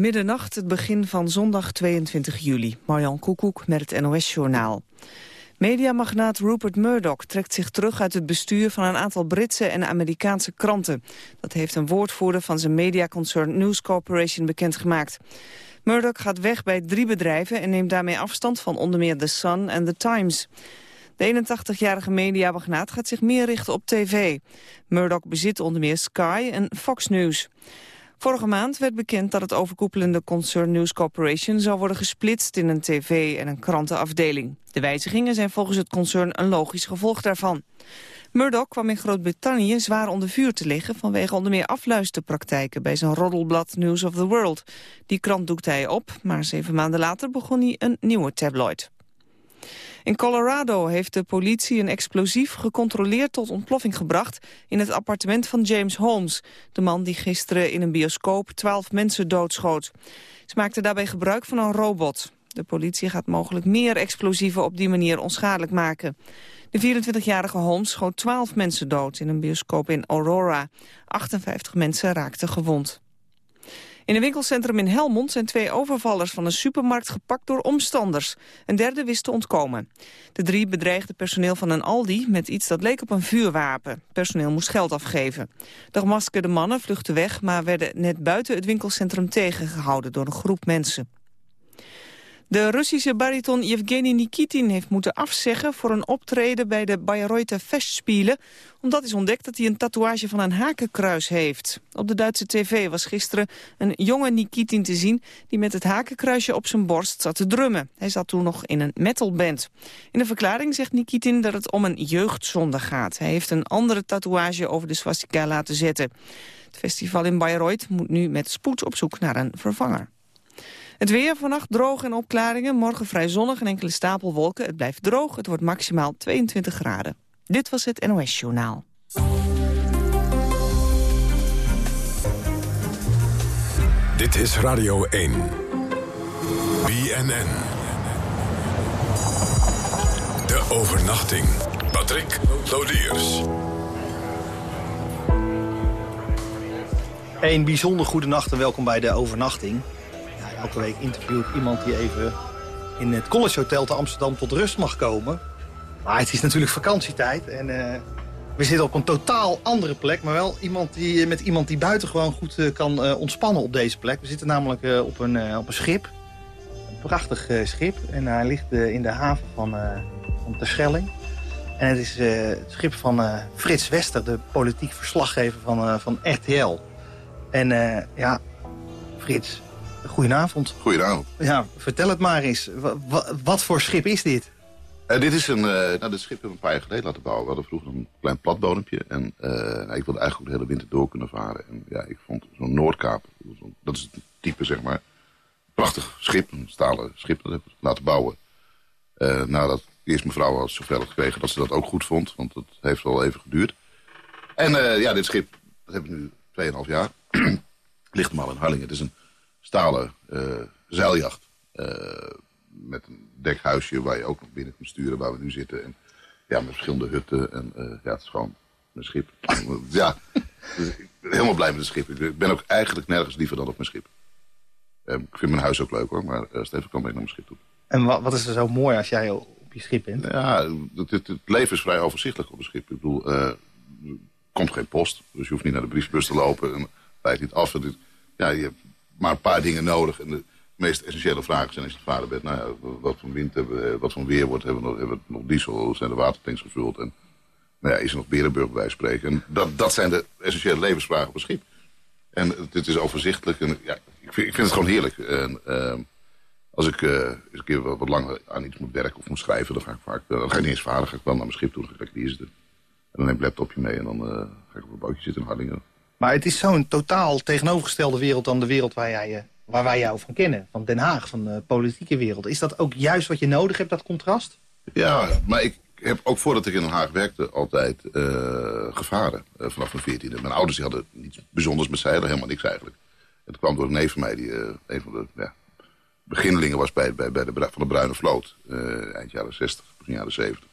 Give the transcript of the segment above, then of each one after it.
Middernacht, het begin van zondag 22 juli. Marjan Koekoek met het NOS-journaal. Mediamagnaat Rupert Murdoch trekt zich terug uit het bestuur van een aantal Britse en Amerikaanse kranten. Dat heeft een woordvoerder van zijn mediaconcern News Corporation bekendgemaakt. Murdoch gaat weg bij drie bedrijven en neemt daarmee afstand van onder meer The Sun en The Times. De 81-jarige mediamagnaat gaat zich meer richten op tv. Murdoch bezit onder meer Sky en Fox News. Vorige maand werd bekend dat het overkoepelende concern News Corporation zou worden gesplitst in een tv- en een krantenafdeling. De wijzigingen zijn volgens het concern een logisch gevolg daarvan. Murdoch kwam in Groot-Brittannië zwaar onder vuur te liggen vanwege onder meer afluisterpraktijken bij zijn roddelblad News of the World. Die krant doekte hij op, maar zeven maanden later begon hij een nieuwe tabloid. In Colorado heeft de politie een explosief gecontroleerd tot ontploffing gebracht in het appartement van James Holmes, de man die gisteren in een bioscoop twaalf mensen doodschoot. Ze maakten daarbij gebruik van een robot. De politie gaat mogelijk meer explosieven op die manier onschadelijk maken. De 24-jarige Holmes schoot 12 mensen dood in een bioscoop in Aurora. 58 mensen raakten gewond. In een winkelcentrum in Helmond zijn twee overvallers van een supermarkt gepakt door omstanders. Een derde wist te ontkomen. De drie bedreigden personeel van een Aldi met iets dat leek op een vuurwapen. Personeel moest geld afgeven. De gemaskerde mannen vluchtten weg, maar werden net buiten het winkelcentrum tegengehouden door een groep mensen. De Russische bariton Yevgeny Nikitin heeft moeten afzeggen voor een optreden bij de Bayreuther Festspielen, omdat is ontdekt dat hij een tatoeage van een hakenkruis heeft. Op de Duitse tv was gisteren een jonge Nikitin te zien die met het hakenkruisje op zijn borst zat te drummen. Hij zat toen nog in een metalband. In een verklaring zegt Nikitin dat het om een jeugdzonde gaat. Hij heeft een andere tatoeage over de swastika laten zetten. Het festival in Bayreuth moet nu met spoed op zoek naar een vervanger. Het weer vannacht droog en opklaringen. Morgen vrij zonnig en enkele stapelwolken. Het blijft droog. Het wordt maximaal 22 graden. Dit was het NOS Journaal. Dit is Radio 1. BNN. De overnachting. Patrick Lodiers. Een bijzonder goede nacht en welkom bij de overnachting elke week interviewt iemand die even in het College Hotel te Amsterdam tot rust mag komen. Maar het is natuurlijk vakantietijd en uh, we zitten op een totaal andere plek. Maar wel iemand die, met iemand die buitengewoon goed uh, kan ontspannen op deze plek. We zitten namelijk op, een, op een schip. Een prachtig schip. En hij ligt in de haven van, van Terschelling. En het is het schip van Frits Wester, de politiek verslaggever van, van RTL. En ja, Frits, Goedenavond. Goedenavond. Ja, vertel het maar eens. wat voor schip is dit? Uh, dit is een, uh, nou, dit schip hebben we een paar jaar geleden laten bouwen. We hadden vroeger een klein platbodempje. En uh, nou, ik wilde eigenlijk ook de hele winter door kunnen varen. En ja, ik vond zo'n Noordkaap, dat is het type zeg maar. Prachtig schip, een stalen schip dat heb ik laten bouwen. nadat eerst mevrouw had zover gekregen dat ze dat ook goed vond. Want dat heeft wel even geduurd. En ja, dit schip, dat heb ik nu 2,5 jaar. Ligt maar in Harlingen. Het is een stalen uh, zeiljacht. Uh, met een dekhuisje waar je ook nog binnen kunt sturen waar we nu zitten. En ja, met verschillende hutten. En uh, ja, het is gewoon een schip. ja, dus ik ben helemaal blij met het schip. Ik ben ook eigenlijk nergens liever dan op mijn schip. ik vind mijn huis ook leuk hoor, maar Steven kan mee naar mijn schip toe. En wat, wat is er zo mooi als jij op je schip bent? Ja, het, het, leven is vrij overzichtelijk op een schip. Ik bedoel, er komt geen post, dus je hoeft niet naar de briefbus te lopen. En lijkt niet af. ja, je hebt maar een paar dingen nodig. En de meest essentiële vragen zijn als je vader bent. Nou ja, wat voor wind hebben we, wat voor weer wordt, hebben we nog, hebben we nog diesel, zijn de watertanks gevuld. En nou ja, is er nog Berenburg bij spreken. En dat, dat zijn de essentiële levensvragen op een schip. En dit is overzichtelijk. En ja, ik, vind, ik vind het gewoon heerlijk. En, uh, als ik uh, eens een keer wat, wat, langer aan iets moet werken of moet schrijven, dan ga ik vaak, dan ga ik niet eens varen, ga ik wel naar mijn schip toe, dan ga ik hier zitten. En dan neem ik laptopje mee en dan uh, ga ik op een bootje zitten in Hardingen. Maar het is zo'n totaal tegenovergestelde wereld dan de wereld waar, jij, eh, waar wij jou van kennen. Van Den Haag, van de politieke wereld. Is dat ook juist wat je nodig hebt, dat contrast? Ja, maar ik heb ook voordat ik in Den Haag werkte altijd uh, gevaren. Uh, vanaf mijn veertiende. Mijn ouders die hadden niets bijzonders met zeilen, helemaal niks eigenlijk. Het kwam door een neef van mij die een van de ja, beginnelingen was bij, bij, bij de, van de Bruine Vloot. eind jaren 60, begin jaren 70.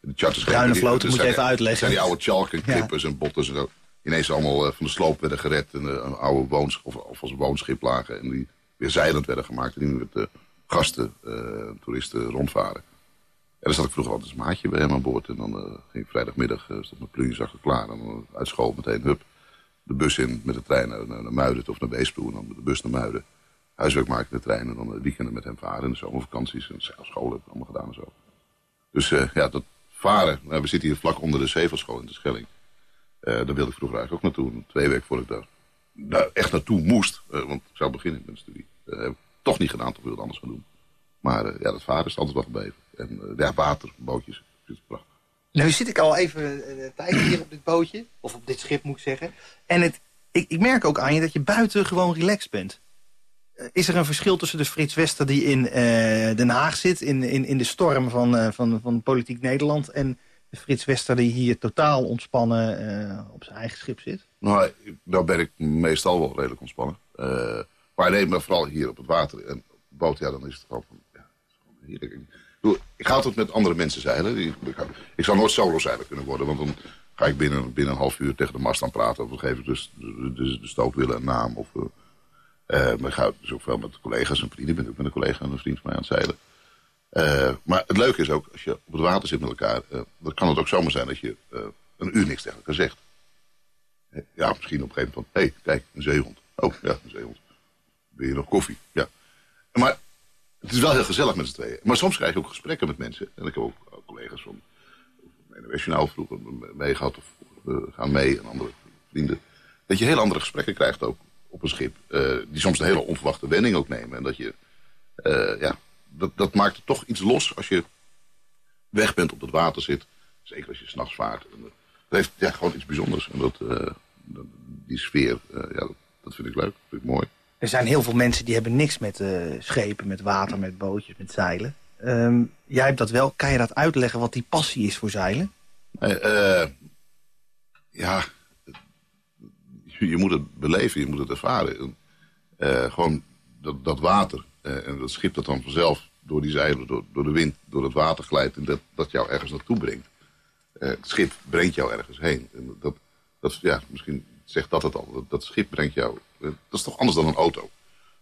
De Bruine Vloot, moet je even uitleggen. zijn die oude chalk en kippers en botters en zo ineens allemaal eh, van de sloop werden gered. En eh, een oude woonschip, of, of als een woonschip lagen. En die weer zeilend werden gemaakt. En die met de gasten, toeristen rondvaren. En dan zat ik vroeger altijd een maatje bij hem aan boord. En dan ging ik vrijdagmiddag, stond mijn plunjezakken klaar. En dan uit school meteen, hup, de bus in met de trein naar, naar Muiden of naar Beesproe. En dan de bus naar Muiden. Huiswerk maken in de trein en dan de weekenden met hem varen. En de zomervakanties en school heb ik allemaal gedaan en zo. Dus ja, dat varen. Nou, we zitten hier vlak onder de Zevelschool in de Schelling. Uh, daar wilde ik vroeger eigenlijk ook naartoe. Twee weken voordat ik daar, daar echt naartoe moest. Uh, want ik zou beginnen met mijn studie. Uh, heb ik toch niet gedaan, toch wilde anders gaan doen. Maar ja, dat varen is altijd wel gebleven. En ja, water, bootjes, dat prachtig. Nu zit ik al even tijd hier op dit bootje. Of op dit schip moet ik zeggen. En het, ik, ik merk ook aan je dat je buiten gewoon relaxed bent. Is er een verschil tussen de Frits Wester die in Den Haag zit... in, in, in de storm van, van, van politiek Nederland... en Frits Wester die hier totaal ontspannen uh, op zijn eigen schip zit? Nou, daar ben ik meestal wel redelijk ontspannen. Uh, maar nee, maar vooral hier op het water en op boot, ja, dan is het gewoon, ja, heerlijk. Ik, ik ga altijd met andere mensen zeilen. Ik, ik, zou nooit solo zeiler kunnen worden, want dan ga ik binnen, binnen een half uur tegen de mast aan praten. Of dan geef ik dus de, de, de een naam. Of, maar ik ga ook met collega's en vrienden. Ik ben ook met een collega en een vriend van mij aan het zeilen. Uh, maar het leuke is ook, als je op het water zit met elkaar... Uh, dan kan het ook zomaar zijn dat je uh, een uur niks tegen elkaar zegt. Ja, misschien op een gegeven moment van... Hé, hey, kijk, een zeehond. Oh, ja, een zeehond. Wil je nog koffie? Ja. Maar het is wel heel gezellig met z'n tweeën. Maar soms krijg je ook gesprekken met mensen. En ik heb ook collega's van NOS vroeger meegehad... of gaan mee en andere vrienden. Dat je heel andere gesprekken krijgt ook op een schip. die soms een hele onverwachte wending ook nemen. En dat je... ja, dat, dat maakt het toch iets los als je weg bent op het water zit. Zeker als je s'nachts vaart. En, dat heeft ja, gewoon iets bijzonders. En dat, uh, die sfeer, uh, ja, dat, vind ik leuk. Dat vind ik mooi. Er zijn heel veel mensen die hebben niks met uh, schepen, met water, met bootjes, met zeilen. Um, jij hebt dat wel. Kan je dat uitleggen wat die passie is voor zeilen? ja, je moet het beleven, je moet het ervaren. gewoon dat, dat water, uh, en dat schip dat dan vanzelf door die zeilen, door, door de wind, door het water glijdt... en dat, dat jou ergens naartoe brengt. Uh, het schip brengt jou ergens heen. En dat, dat, ja, misschien zegt dat het al. Dat, schip brengt jou... Uh, dat is toch anders dan een auto.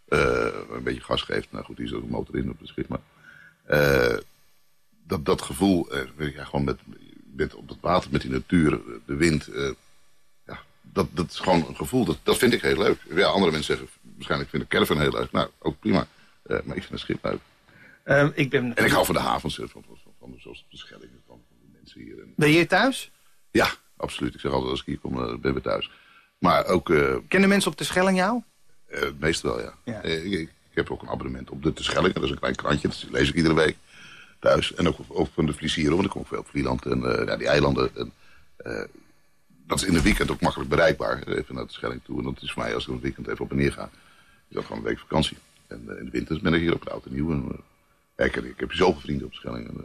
een beetje gas geeft. Nou goed, die is ook een motor in op het schip. Maar dat, dat gevoel, ja, gewoon met, met op het water, met die natuur, de wind... ja, dat, dat is gewoon een gevoel, dat, dat vind ik heel leuk. Ja, andere mensen zeggen, waarschijnlijk vind ik caravan heel leuk. Nou, ook prima. Uh, maar ik vind een schip leuk. Um, ik ben... En ik hou van de havens, van, van, van, zoals de Schelling, van, van de mensen hier. En... Ben je hier thuis? Ja, absoluut. Ik zeg altijd als ik hier kom, uh, ben ik thuis. Maar ook... Uh, Kennen mensen op de Schelling jou? meestal wel, ja. ja. Ik, ik, heb ook een abonnement op de, de Schelling. Dat is een klein krantje, dat lees ik iedere week thuis. En ook, ook van de Vliesieren, want ik kom veel op Vlieland en ja, die eilanden. En, dat is in de weekend ook makkelijk bereikbaar, even naar de Schelling toe. En dat is voor mij, als ik een weekend even op en neer ga, is dat gewoon een week vakantie. En in de winter ben ik hier op het Oud en Nieuw. En, Kijk, ik heb zoveel vrienden op Schelling. En,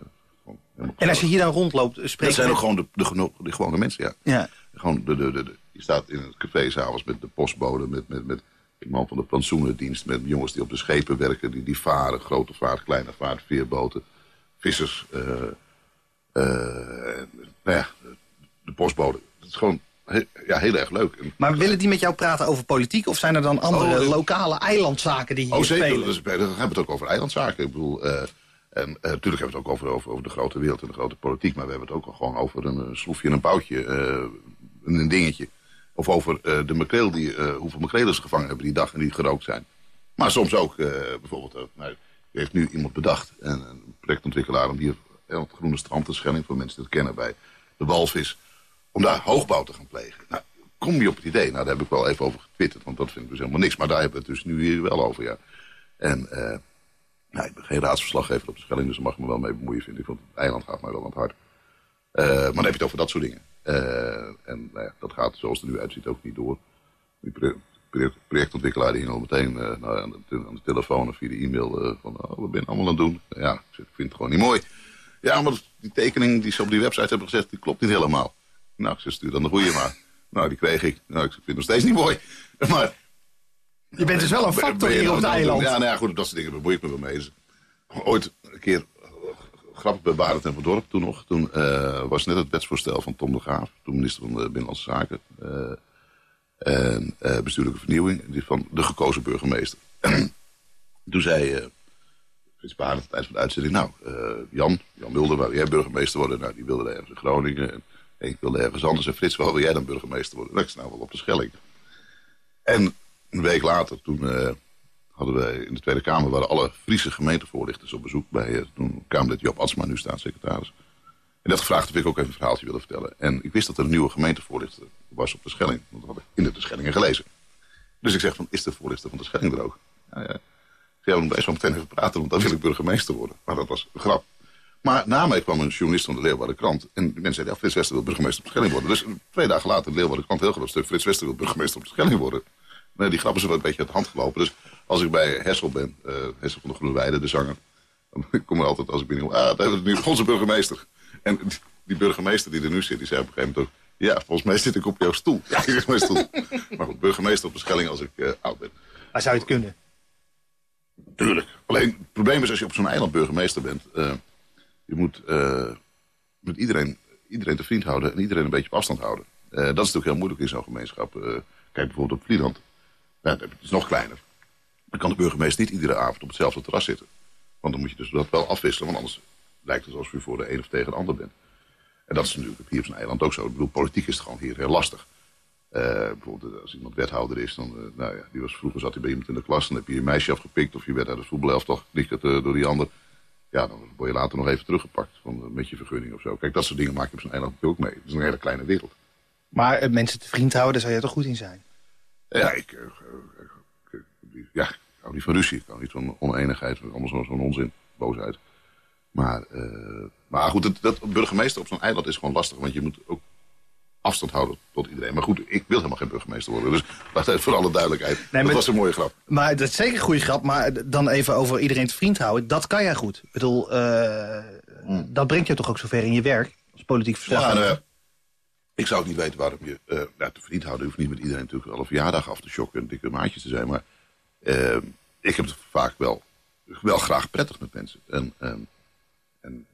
uh, en als je hier dan rondloopt, spreek Dat zijn ook gewoon de, de, de, gewone mensen, ja. ja. Gewoon de, de, de, je staat in het café s'avonds met de postbode, met, met, met de man van de plantsoenendienst, met jongens die op de schepen werken, die, die varen, grote vaart, kleine vaart, veerboten, vissers, uh, uh, nou ja, de postbode. Het is gewoon ja, heel erg leuk. Maar willen die met jou praten over politiek? Of zijn er dan andere oh, lokale eilandzaken die hier oh, zeker, spelen? Dus, dan hebben we het ook over eilandzaken. Ik bedoel, uh, en, uh, natuurlijk hebben we het ook over, over, over, de grote wereld en de grote politiek. Maar we hebben het ook gewoon over een uh, sloefje en een boutje. een dingetje. Of over de makreel die, hoeveel makrelers gevangen hebben die dag en die gerookt zijn. Maar soms ook, bijvoorbeeld, nou, heeft nu iemand bedacht. En, een projectontwikkelaar om hier het Groene Strand te Schelling, voor mensen die het kennen bij de walvis om daar hoogbouw te gaan plegen. Nou, kom je op het idee? Nou, daar heb ik wel even over getwitterd, want dat vind ik dus helemaal niks. Maar daar hebben we het dus nu hier wel over, ja. En uh, nou, ik ben geen raadsverslaggever op de Schelling, dus daar mag ik me wel mee bemoeien, vind ik. Want het eiland gaat mij wel aan het hart. Uh, maar dan heb je het over dat soort dingen. Uh, en nou dat gaat zoals het er nu uitziet ook niet door. Die projectontwikkelaar die al meteen nou, aan, de, aan, de, telefoon of via de e-mail van oh, wat ben je allemaal aan het doen? Ja, ik vind het gewoon niet mooi. Ja, maar die tekening die ze op die website hebben gezet, die klopt niet helemaal. Nou, ze stuur dan de goede maar. Nou, die kreeg ik. Nou, ik vind het nog steeds niet mooi. Maar... Je bent dus wel een factor hier op het eiland. Ja, nou ja, goed, dat soort dingen bemoei ik me wel mee. Dus, ooit een keer uh, grappig bij Barend en van Dorp toen nog. Toen uh, was net het wetsvoorstel van Tom de Graaf. Toen minister van de Binnenlandse Zaken. Uh, en bestuurlijke vernieuwing. Die van de gekozen burgemeester. Toen zei Frits Baan aan het eind van de uitzending... nou, Jan, Jan Mulder, waar jij burgemeester worden? Nou, die wilde ergens in Groningen. En ik wilde ergens anders. En Frits, waar wil jij dan burgemeester worden? Nou, ik nou wel op de Schelling. En een week later, toen uh, hadden we in de Tweede Kamer... waren alle Friese gemeentevoorlichters op bezoek bij uh, toen Kamerlid Job Atsma, nu staatssecretaris. En dat gevraagd of ik ook even een verhaaltje willen vertellen. En ik wist dat er een nieuwe gemeentevoorlichter was op de Schelling. Want dat had ik in de Schellingen gelezen. Dus ik zeg van, is de voorlichter van de Schelling er ook? Ja, ja. Ik zei, wel meteen even praten, want dan wil ik burgemeester worden. Maar dat was grap. Maar na mij kwam een journalist van de Leeuwarden Krant. En mensen zeiden, ja, Frits Wester wil burgemeester op de Schelling worden. Dus twee dagen later, de Leeuwarden Krant, heel groot stuk. Frits Wester wil burgemeester op de Schelling worden. Nee, die grappen zijn wel een beetje uit de hand gelopen. Dus als ik bij Hessel ben, uh, Hessel van de Groene Weide, de zanger. Dan kom ik altijd, als ik binnenkom, ah, daar hebben we nu onze burgemeester. En die burgemeester die er nu zit, die zei op een gegeven moment ook... Ja, volgens mij zit ik op jouw stoel. Ja, ik mijn stoel. Maar goed, burgemeester op de Schelling als ik uh, oud ben. Maar zou je het kunnen? Tuurlijk. Alleen, het probleem is als je op zo'n eiland burgemeester bent... Uh, je moet, uh, moet iedereen, iedereen te vriend houden en iedereen een beetje op afstand houden. dat is natuurlijk heel moeilijk in zo'n gemeenschap. kijk bijvoorbeeld op Vlieland. Het is nog kleiner. Dan kan de burgemeester niet iedere avond op hetzelfde terras zitten. Want dan moet je dus dat wel afwisselen, want anders lijkt het alsof u voor de een of tegen de ander bent. En dat is natuurlijk hier op zijn eiland ook zo. Ik bedoel, politiek is het gewoon hier heel lastig. Bijvoorbeeld als iemand wethouder is, dan, nou ja, die was, vroeger zat hij bij iemand in de klas, dan heb je je meisje afgepikt of je werd uit het voetbalelftal geknikkerd uh, door die ander. Ja, dan word je later nog even teruggepakt van, met je vergunning of zo. Kijk, dat soort dingen maak je op zijn eiland natuurlijk ook mee. Het is een hele kleine wereld. Maar mensen te vriend houden, daar zou je toch goed in zijn? Ja, ik, ja, ik hou niet van ruzie. Ik hou niet van oneenigheid, allemaal zo'n onzin, boosheid. Maar, maar goed, dat, dat burgemeester op zo'n eiland is gewoon lastig. Want je moet ook afstand houden tot iedereen. Maar goed, ik wil helemaal geen burgemeester worden. Dus laat voor alle duidelijkheid. Nee, dat was een mooie grap. Maar dat is zeker een goede grap. Maar dan even over iedereen te vriend houden. Dat kan jij goed. Ik bedoel, uh, hmm. dat brengt je toch ook zover in je werk. Als politiek verslaggever. Ja, nou, ik zou ook niet weten waarom je uh, te vriend houden. Je hoeft niet met iedereen natuurlijk alle verjaardag af te shocken. En dikke maatjes te zijn. Maar ik heb het vaak wel, wel graag prettig met mensen. En en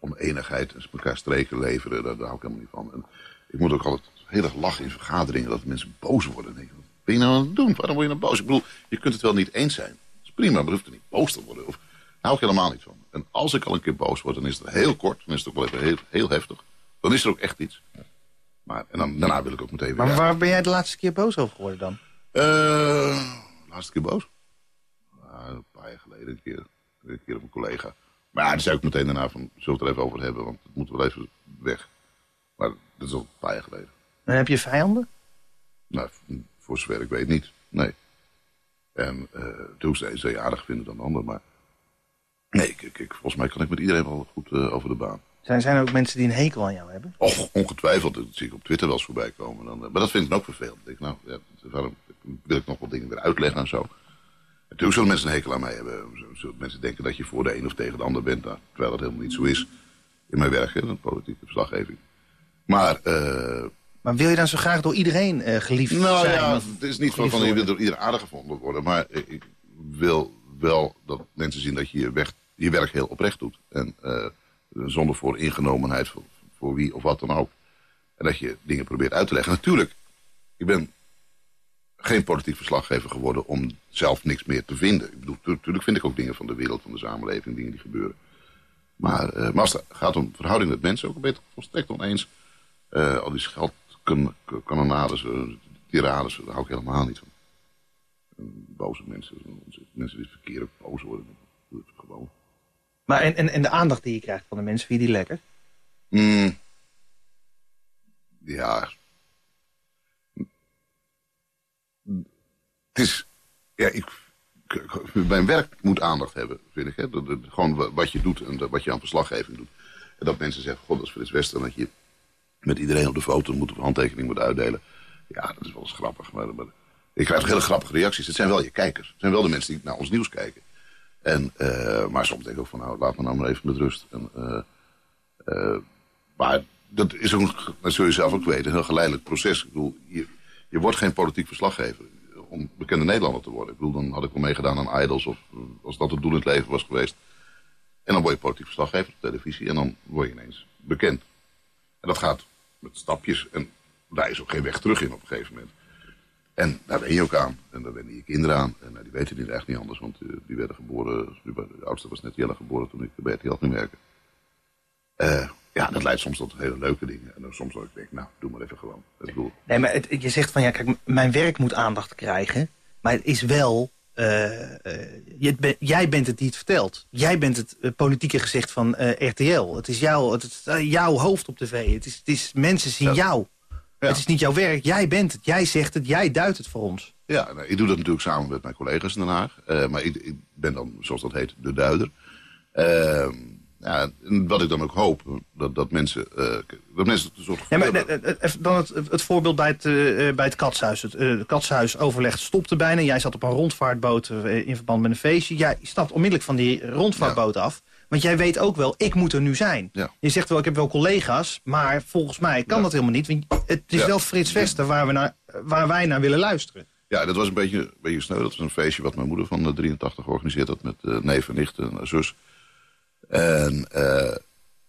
oneenigheid en elkaar streken leveren, daar, hou ik helemaal niet van. En ik moet ook altijd heel erg lachen in vergaderingen dat mensen boos worden. Denk, wat ben je nou aan het doen? Waarom word je nou boos? Ik bedoel, je kunt het wel niet eens zijn. Dat is prima, maar je hoeft er niet boos te worden. Of, daar hou ik helemaal niet van. En als ik al een keer boos word, dan is het heel kort. Dan is het ook wel even heel, heel heftig. Dan is er ook echt iets. Maar, en dan, daarna wil ik ook meteen weer... Maar waar ben jij de laatste keer boos over geworden dan? Uh, de laatste keer boos? Uh, een paar jaar geleden een keer, een keer op een collega. Maar ja, dan zei ik meteen daarna van, zullen we het er even over hebben, want het moet wel even weg. Maar dat is al een paar jaar geleden. En heb je vijanden? Nou, voor zover ik weet niet, nee. En uh, toen ze je aardig vinden dan de ander, maar... Nee, ik, ik, volgens mij kan ik met iedereen wel goed uh, over de baan. Zijn, zijn er ook mensen die een hekel aan jou hebben? Och, ongetwijfeld. Dat zie ik op Twitter wel eens voorbij komen. Dan, uh, maar dat vind ik dan ook vervelend. Ik denk, nou, ja, waarom wil ik nog wat dingen weer uitleggen en zo. Natuurlijk zullen mensen een hekel aan mij hebben. Zullen mensen denken dat je voor de een of tegen de ander bent. Nou, terwijl dat helemaal niet zo is. In mijn werk, hè, politieke verslaggeving. Maar... Uh, maar wil je dan zo graag door iedereen uh, geliefd nou, zijn? Nou ja, het is niet van, van je wil door iedereen aardig gevonden worden. Maar ik wil wel dat mensen zien dat je je, weg, je werk heel oprecht doet. En uh, zonder voor ingenomenheid voor, voor wie of wat dan ook. En dat je dingen probeert uit te leggen. Natuurlijk, ik ben geen politiek verslaggever geworden om zelf niks meer te vinden. Ik bedoel, natuurlijk vind ik ook dingen van de wereld, van de samenleving, dingen die gebeuren. Maar, uh, maar als het gaat om verhouding met mensen, ook een beetje volstrekt oneens. Uh, al die scheldkanonades, uh, tirades, daar hou ik helemaal niet van. boze mensen, mensen die verkeerd boos worden, doe het gewoon. Maar en, en, en de aandacht die je krijgt van de mensen, vind je die lekker? Mm, ja, het is, ja, ik, mijn werk moet aandacht hebben, vind ik. Hè? gewoon wat je doet en wat je aan verslaggeving doet. En dat mensen zeggen, god, dat is Frits Wester. En dat je met iedereen op de foto moet, of handtekening moet uitdelen. Ja, dat is wel eens grappig. Maar, maar ik krijg hele grappige reacties. Het zijn wel je kijkers. Het zijn wel de mensen die naar ons nieuws kijken. En, uh, maar soms denk ik ook van, nou, laat me nou maar even met rust. En, uh, uh, maar dat is ook, dat zul je zelf ook weten, een heel geleidelijk proces. Ik bedoel, je, je wordt geen politiek verslaggever om bekende Nederlander te worden. Ik bedoel, dan had ik wel meegedaan aan Idols of als dat het doel in het leven was geweest. En dan word je politiek verslaggever op televisie en dan word je ineens bekend. En dat gaat met stapjes en daar is ook geen weg terug in op een gegeven moment. En daar ben je ook aan. En daar wennen je kinderen aan. En die weten niet echt niet anders, want die werden geboren... De oudste was net Jelle geboren toen ik bij RTL ging werken. ja, dat leidt soms tot hele leuke dingen. En dan soms ook ik denk, nou, doe maar even gewoon. Ik. Nee, maar het, je zegt van, ja, kijk, mijn werk moet aandacht krijgen. Maar het is wel uh, jij bent het die het vertelt. Jij bent het uh, politieke gezicht van RTL. Het is, jouw, het jouw hoofd op tv. Het is, het is mensen zien jou. Ja. Het is niet jouw werk. Jij bent het. Jij zegt het. Jij duidt het voor ons. Ja, nou, ik doe dat natuurlijk samen met mijn collega's in Den Haag. maar ik, ik, ben dan, zoals dat heet, de duider. Ja, wat ik dan ook hoop, dat, dat mensen... Uh, dat mensen soort ja, maar, dan het, het voorbeeld bij het, uh, bij het katshuis. Het uh, katshuisoverleg stopte bijna. Jij zat op een rondvaartboot in verband met een feestje. Jij stapt onmiddellijk van die rondvaartboot af. Want jij weet ook wel, ik moet er nu zijn. Ja. Je zegt wel, ik heb wel collega's, maar volgens mij kan dat helemaal niet. Want het is wel Frits Vester waar, we naar, waar wij naar willen luisteren. Ja, dat was een beetje, een beetje sneu. Dat was een feestje wat mijn moeder van de 83 georganiseerd had... met neef en nicht en zus. En uh,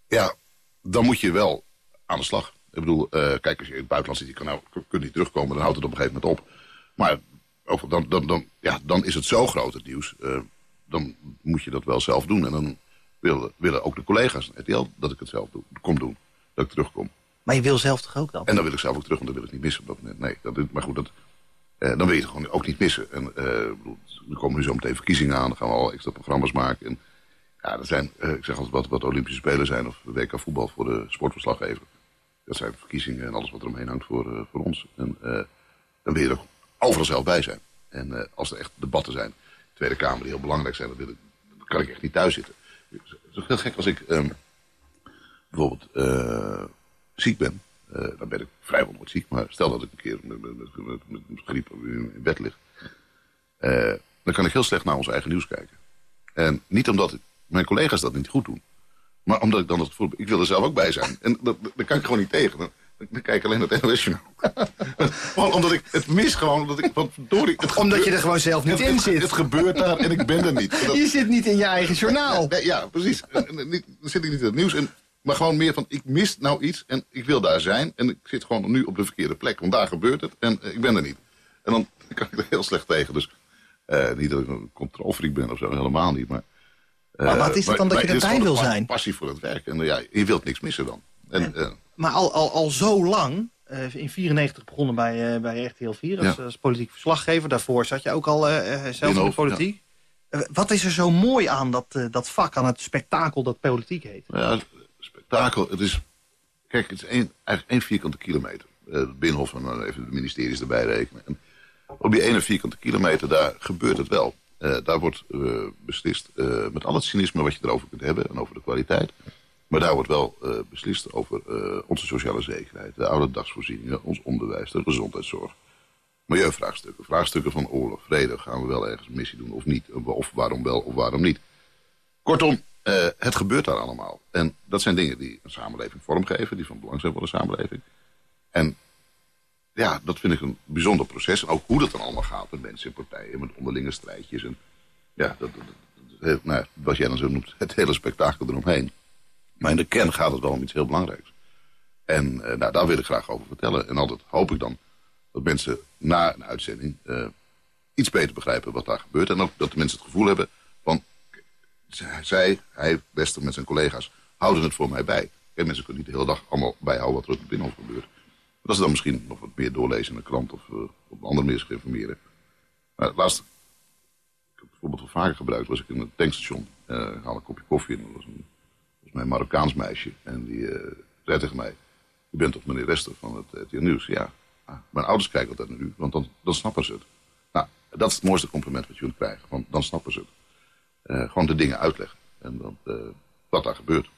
ja, dan moet je wel aan de slag. Ik bedoel, uh, kijk, als je in het buitenland zit, je kan nou, kunt niet terugkomen, dan houdt het op een gegeven moment op. Maar over, dan, dan, dan, ja, dan is het zo groot het nieuws. Uh, dan moet je dat wel zelf doen. En dan willen, willen ook de collega's RTL dat ik het zelf doe, kom doen. Dat ik terugkom. Maar je wil zelf toch ook dan? En dan wil ik zelf ook terug, want dan wil ik niet missen op dat moment. Nee, dat, maar goed, dat, dan wil je het gewoon ook niet missen. En bedoel, er komen nu zo meteen verkiezingen aan, dan gaan we al extra programma's maken. En, ja, dat zijn, uh, ik zeg altijd wat, wat Olympische Spelen zijn of WK voetbal voor de sportverslaggever. Dat zijn verkiezingen en alles wat er omheen hangt voor, uh, voor ons. En uh, dan wil je er overal zelf bij zijn. En als er echt debatten zijn, de Tweede Kamer die heel belangrijk zijn, dan, wil ik, kan ik echt niet thuis zitten. Het is heel gek als ik um, bijvoorbeeld ziek ben. dan ben ik vrijwel nooit ziek, maar stel dat ik een keer met, met, met, met griep in bed lig. dan kan ik heel slecht naar ons eigen nieuws kijken. En niet omdat ik mijn collega's dat niet goed doen. Maar omdat ik dan het gevoel ik wil er zelf ook bij zijn. En dat, dat kan ik gewoon niet tegen. Dan, dan kijk ik alleen naar het NOS Gewoon omdat ik het mis gewoon. Omdat, ik, verdorie, het omdat gebeurt, je er gewoon zelf niet het, in zit. Het, gebeurt daar en ik ben er niet. Dat, je zit niet in je eigen journaal. Nee, ja, precies. Dan zit ik niet in het nieuws. En, maar gewoon meer van, ik mis nou iets en ik wil daar zijn. En ik zit gewoon nu op de verkeerde plek. Want daar gebeurt het en ik ben er niet. En dan kan ik er heel slecht tegen. Dus uh, niet dat ik een controlfreak ben of zo, helemaal niet. Maar maar wat is het dan dat je erbij wil zijn? passie voor het werk. En ja, je wilt niks missen dan. En, ja. maar al, al, al zo lang, uh, in 94 begonnen bij, bij RTL 4 als, ja. als, politiek verslaggever. Daarvoor zat je ook al uh, zelf in de politiek. Ja. wat is er zo mooi aan dat, dat vak, aan het spektakel dat politiek heet? Ja, spektakel, het is... Kijk, het is één, eigenlijk één vierkante kilometer. Binnenhof en even de ministeries erbij rekenen. En op die ene vierkante kilometer, daar gebeurt het wel. Uh, daar wordt uh, beslist uh, met al het cynisme wat je erover kunt hebben en over de kwaliteit. Maar daar wordt wel beslist over onze sociale zekerheid, de ouderdagsvoorzieningen, ons onderwijs, de gezondheidszorg. Milieuvraagstukken, vraagstukken van oorlog, vrede, gaan we wel ergens een missie doen of niet, of waarom wel of waarom niet. Kortom, het gebeurt daar allemaal. En dat zijn dingen die een samenleving vormgeven, die van belang zijn voor een samenleving. En ja, dat vind ik een bijzonder proces. En ook hoe dat dan allemaal gaat met mensen en partijen, met onderlinge strijdjes. En ja, dat, nou, wat jij dan zo noemt, het hele spektakel eromheen. Maar in de kern gaat het wel om iets heel belangrijks. En uh, nou, daar wil ik graag over vertellen. En altijd hoop ik dan dat mensen na een uitzending uh, iets beter begrijpen wat daar gebeurt. En ook dat de mensen het gevoel hebben van... zij, hij, Wester met zijn collega's, houden het voor mij bij. En mensen kunnen niet de hele dag allemaal bijhouden wat er het Binnenhof gebeurt. Dat ze dan misschien nog wat meer doorlezen in de krant of uh, op een andere manier zich informeren. Maar laatst, ik heb het bijvoorbeeld wel vaker gebruikt, was ik in een tankstation. Uh, haal een kopje koffie en dat was, een, was mijn Marokkaans meisje. En die uh, zei tegen mij, u bent toch meneer Wester van het RTL Nieuws? Ja, ah, mijn ouders kijken altijd naar u, want dan, dan snappen ze het. Nou, dat is het mooiste compliment wat je kunt krijgen, want dan snappen ze het. gewoon de dingen uitleggen en wat daar gebeurt.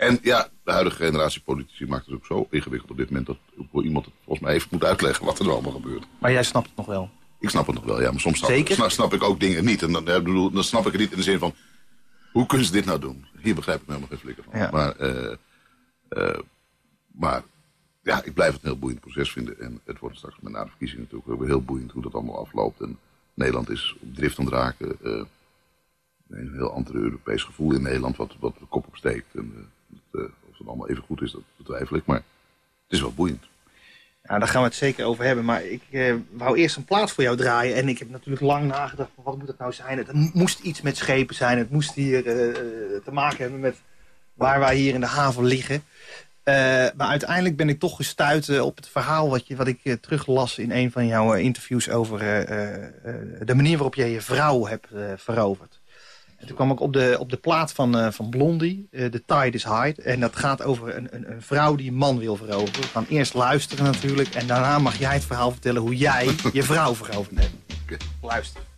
En ja, de huidige generatie politici maakt het ook zo ingewikkeld op dit moment... dat iemand het volgens mij even moet uitleggen wat er allemaal gebeurt. Maar jij snapt het nog wel? Ik snap het nog wel, ja. Maar soms snap, Zeker? snap, snap ik ook dingen niet. En dan, ja, bedoel, dan snap ik het niet in de zin van... hoe kunnen ze dit nou doen? Hier begrijp ik me helemaal geen flikker van. Ja. Maar, uh, uh, maar ja, ik blijf het een heel boeiend proces vinden. En het wordt straks met na de verkiezingen natuurlijk ook heel boeiend... hoe dat allemaal afloopt. En Nederland is op drift aan het raken... Uh, een heel ander Europees gevoel in Nederland... wat, wat de kop opsteekt... En, uh, of het allemaal even goed is, dat betwijfel ik. Maar het is wel boeiend. Nou, daar gaan we het zeker over hebben. Maar ik eh, wou eerst een plaat voor jou draaien. En ik heb natuurlijk lang nagedacht, van wat moet het nou zijn? Het moest iets met schepen zijn. Het moest hier eh, te maken hebben met waar wij hier in de haven liggen. Maar uiteindelijk ben ik toch gestuurd op het verhaal wat, je, wat ik teruglas in een van jouw interviews over de manier waarop jij je vrouw hebt veroverd. En toen kwam ik op de, op de plaat van, uh, van Blondie, uh, The Tide is High. En dat gaat over een, een, een, vrouw die een man wil veroveren. We gaan eerst luisteren natuurlijk. En daarna mag jij het verhaal vertellen hoe jij je vrouw veroverd hebt. Luister.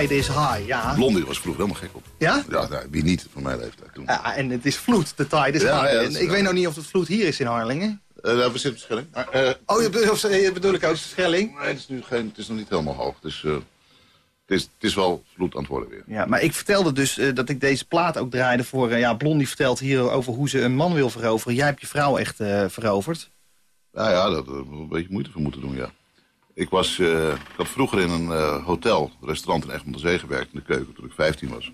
Tide is high, ja. Blondie was vroeger helemaal gek op. Ja? Ja, nou, wie niet van mijn leeftijd toen. Ja, en het is vloed, de tide is high. en ik weet nou niet of het vloed hier is in Harlingen. Uh, we zitten op Schelling. Uh, oh, je bedoel, je bedoel ik ook Schelling? Nee, het is, nu geen, het is nog niet helemaal hoog. Is, uh, het is, het is wel vloed aan het worden weer. Ja, maar ik vertelde dus dat ik deze plaat ook draaide voor... Ja, Blondie vertelt hier over hoe ze een man wil veroveren. Jij hebt je vrouw echt veroverd. Ja, ja, daar heb een beetje moeite voor moeten doen, ja. Ik, was, uh, ik had vroeger in een uh, hotel, restaurant in Egmond Zee gewerkt... in de keuken toen ik 15 was.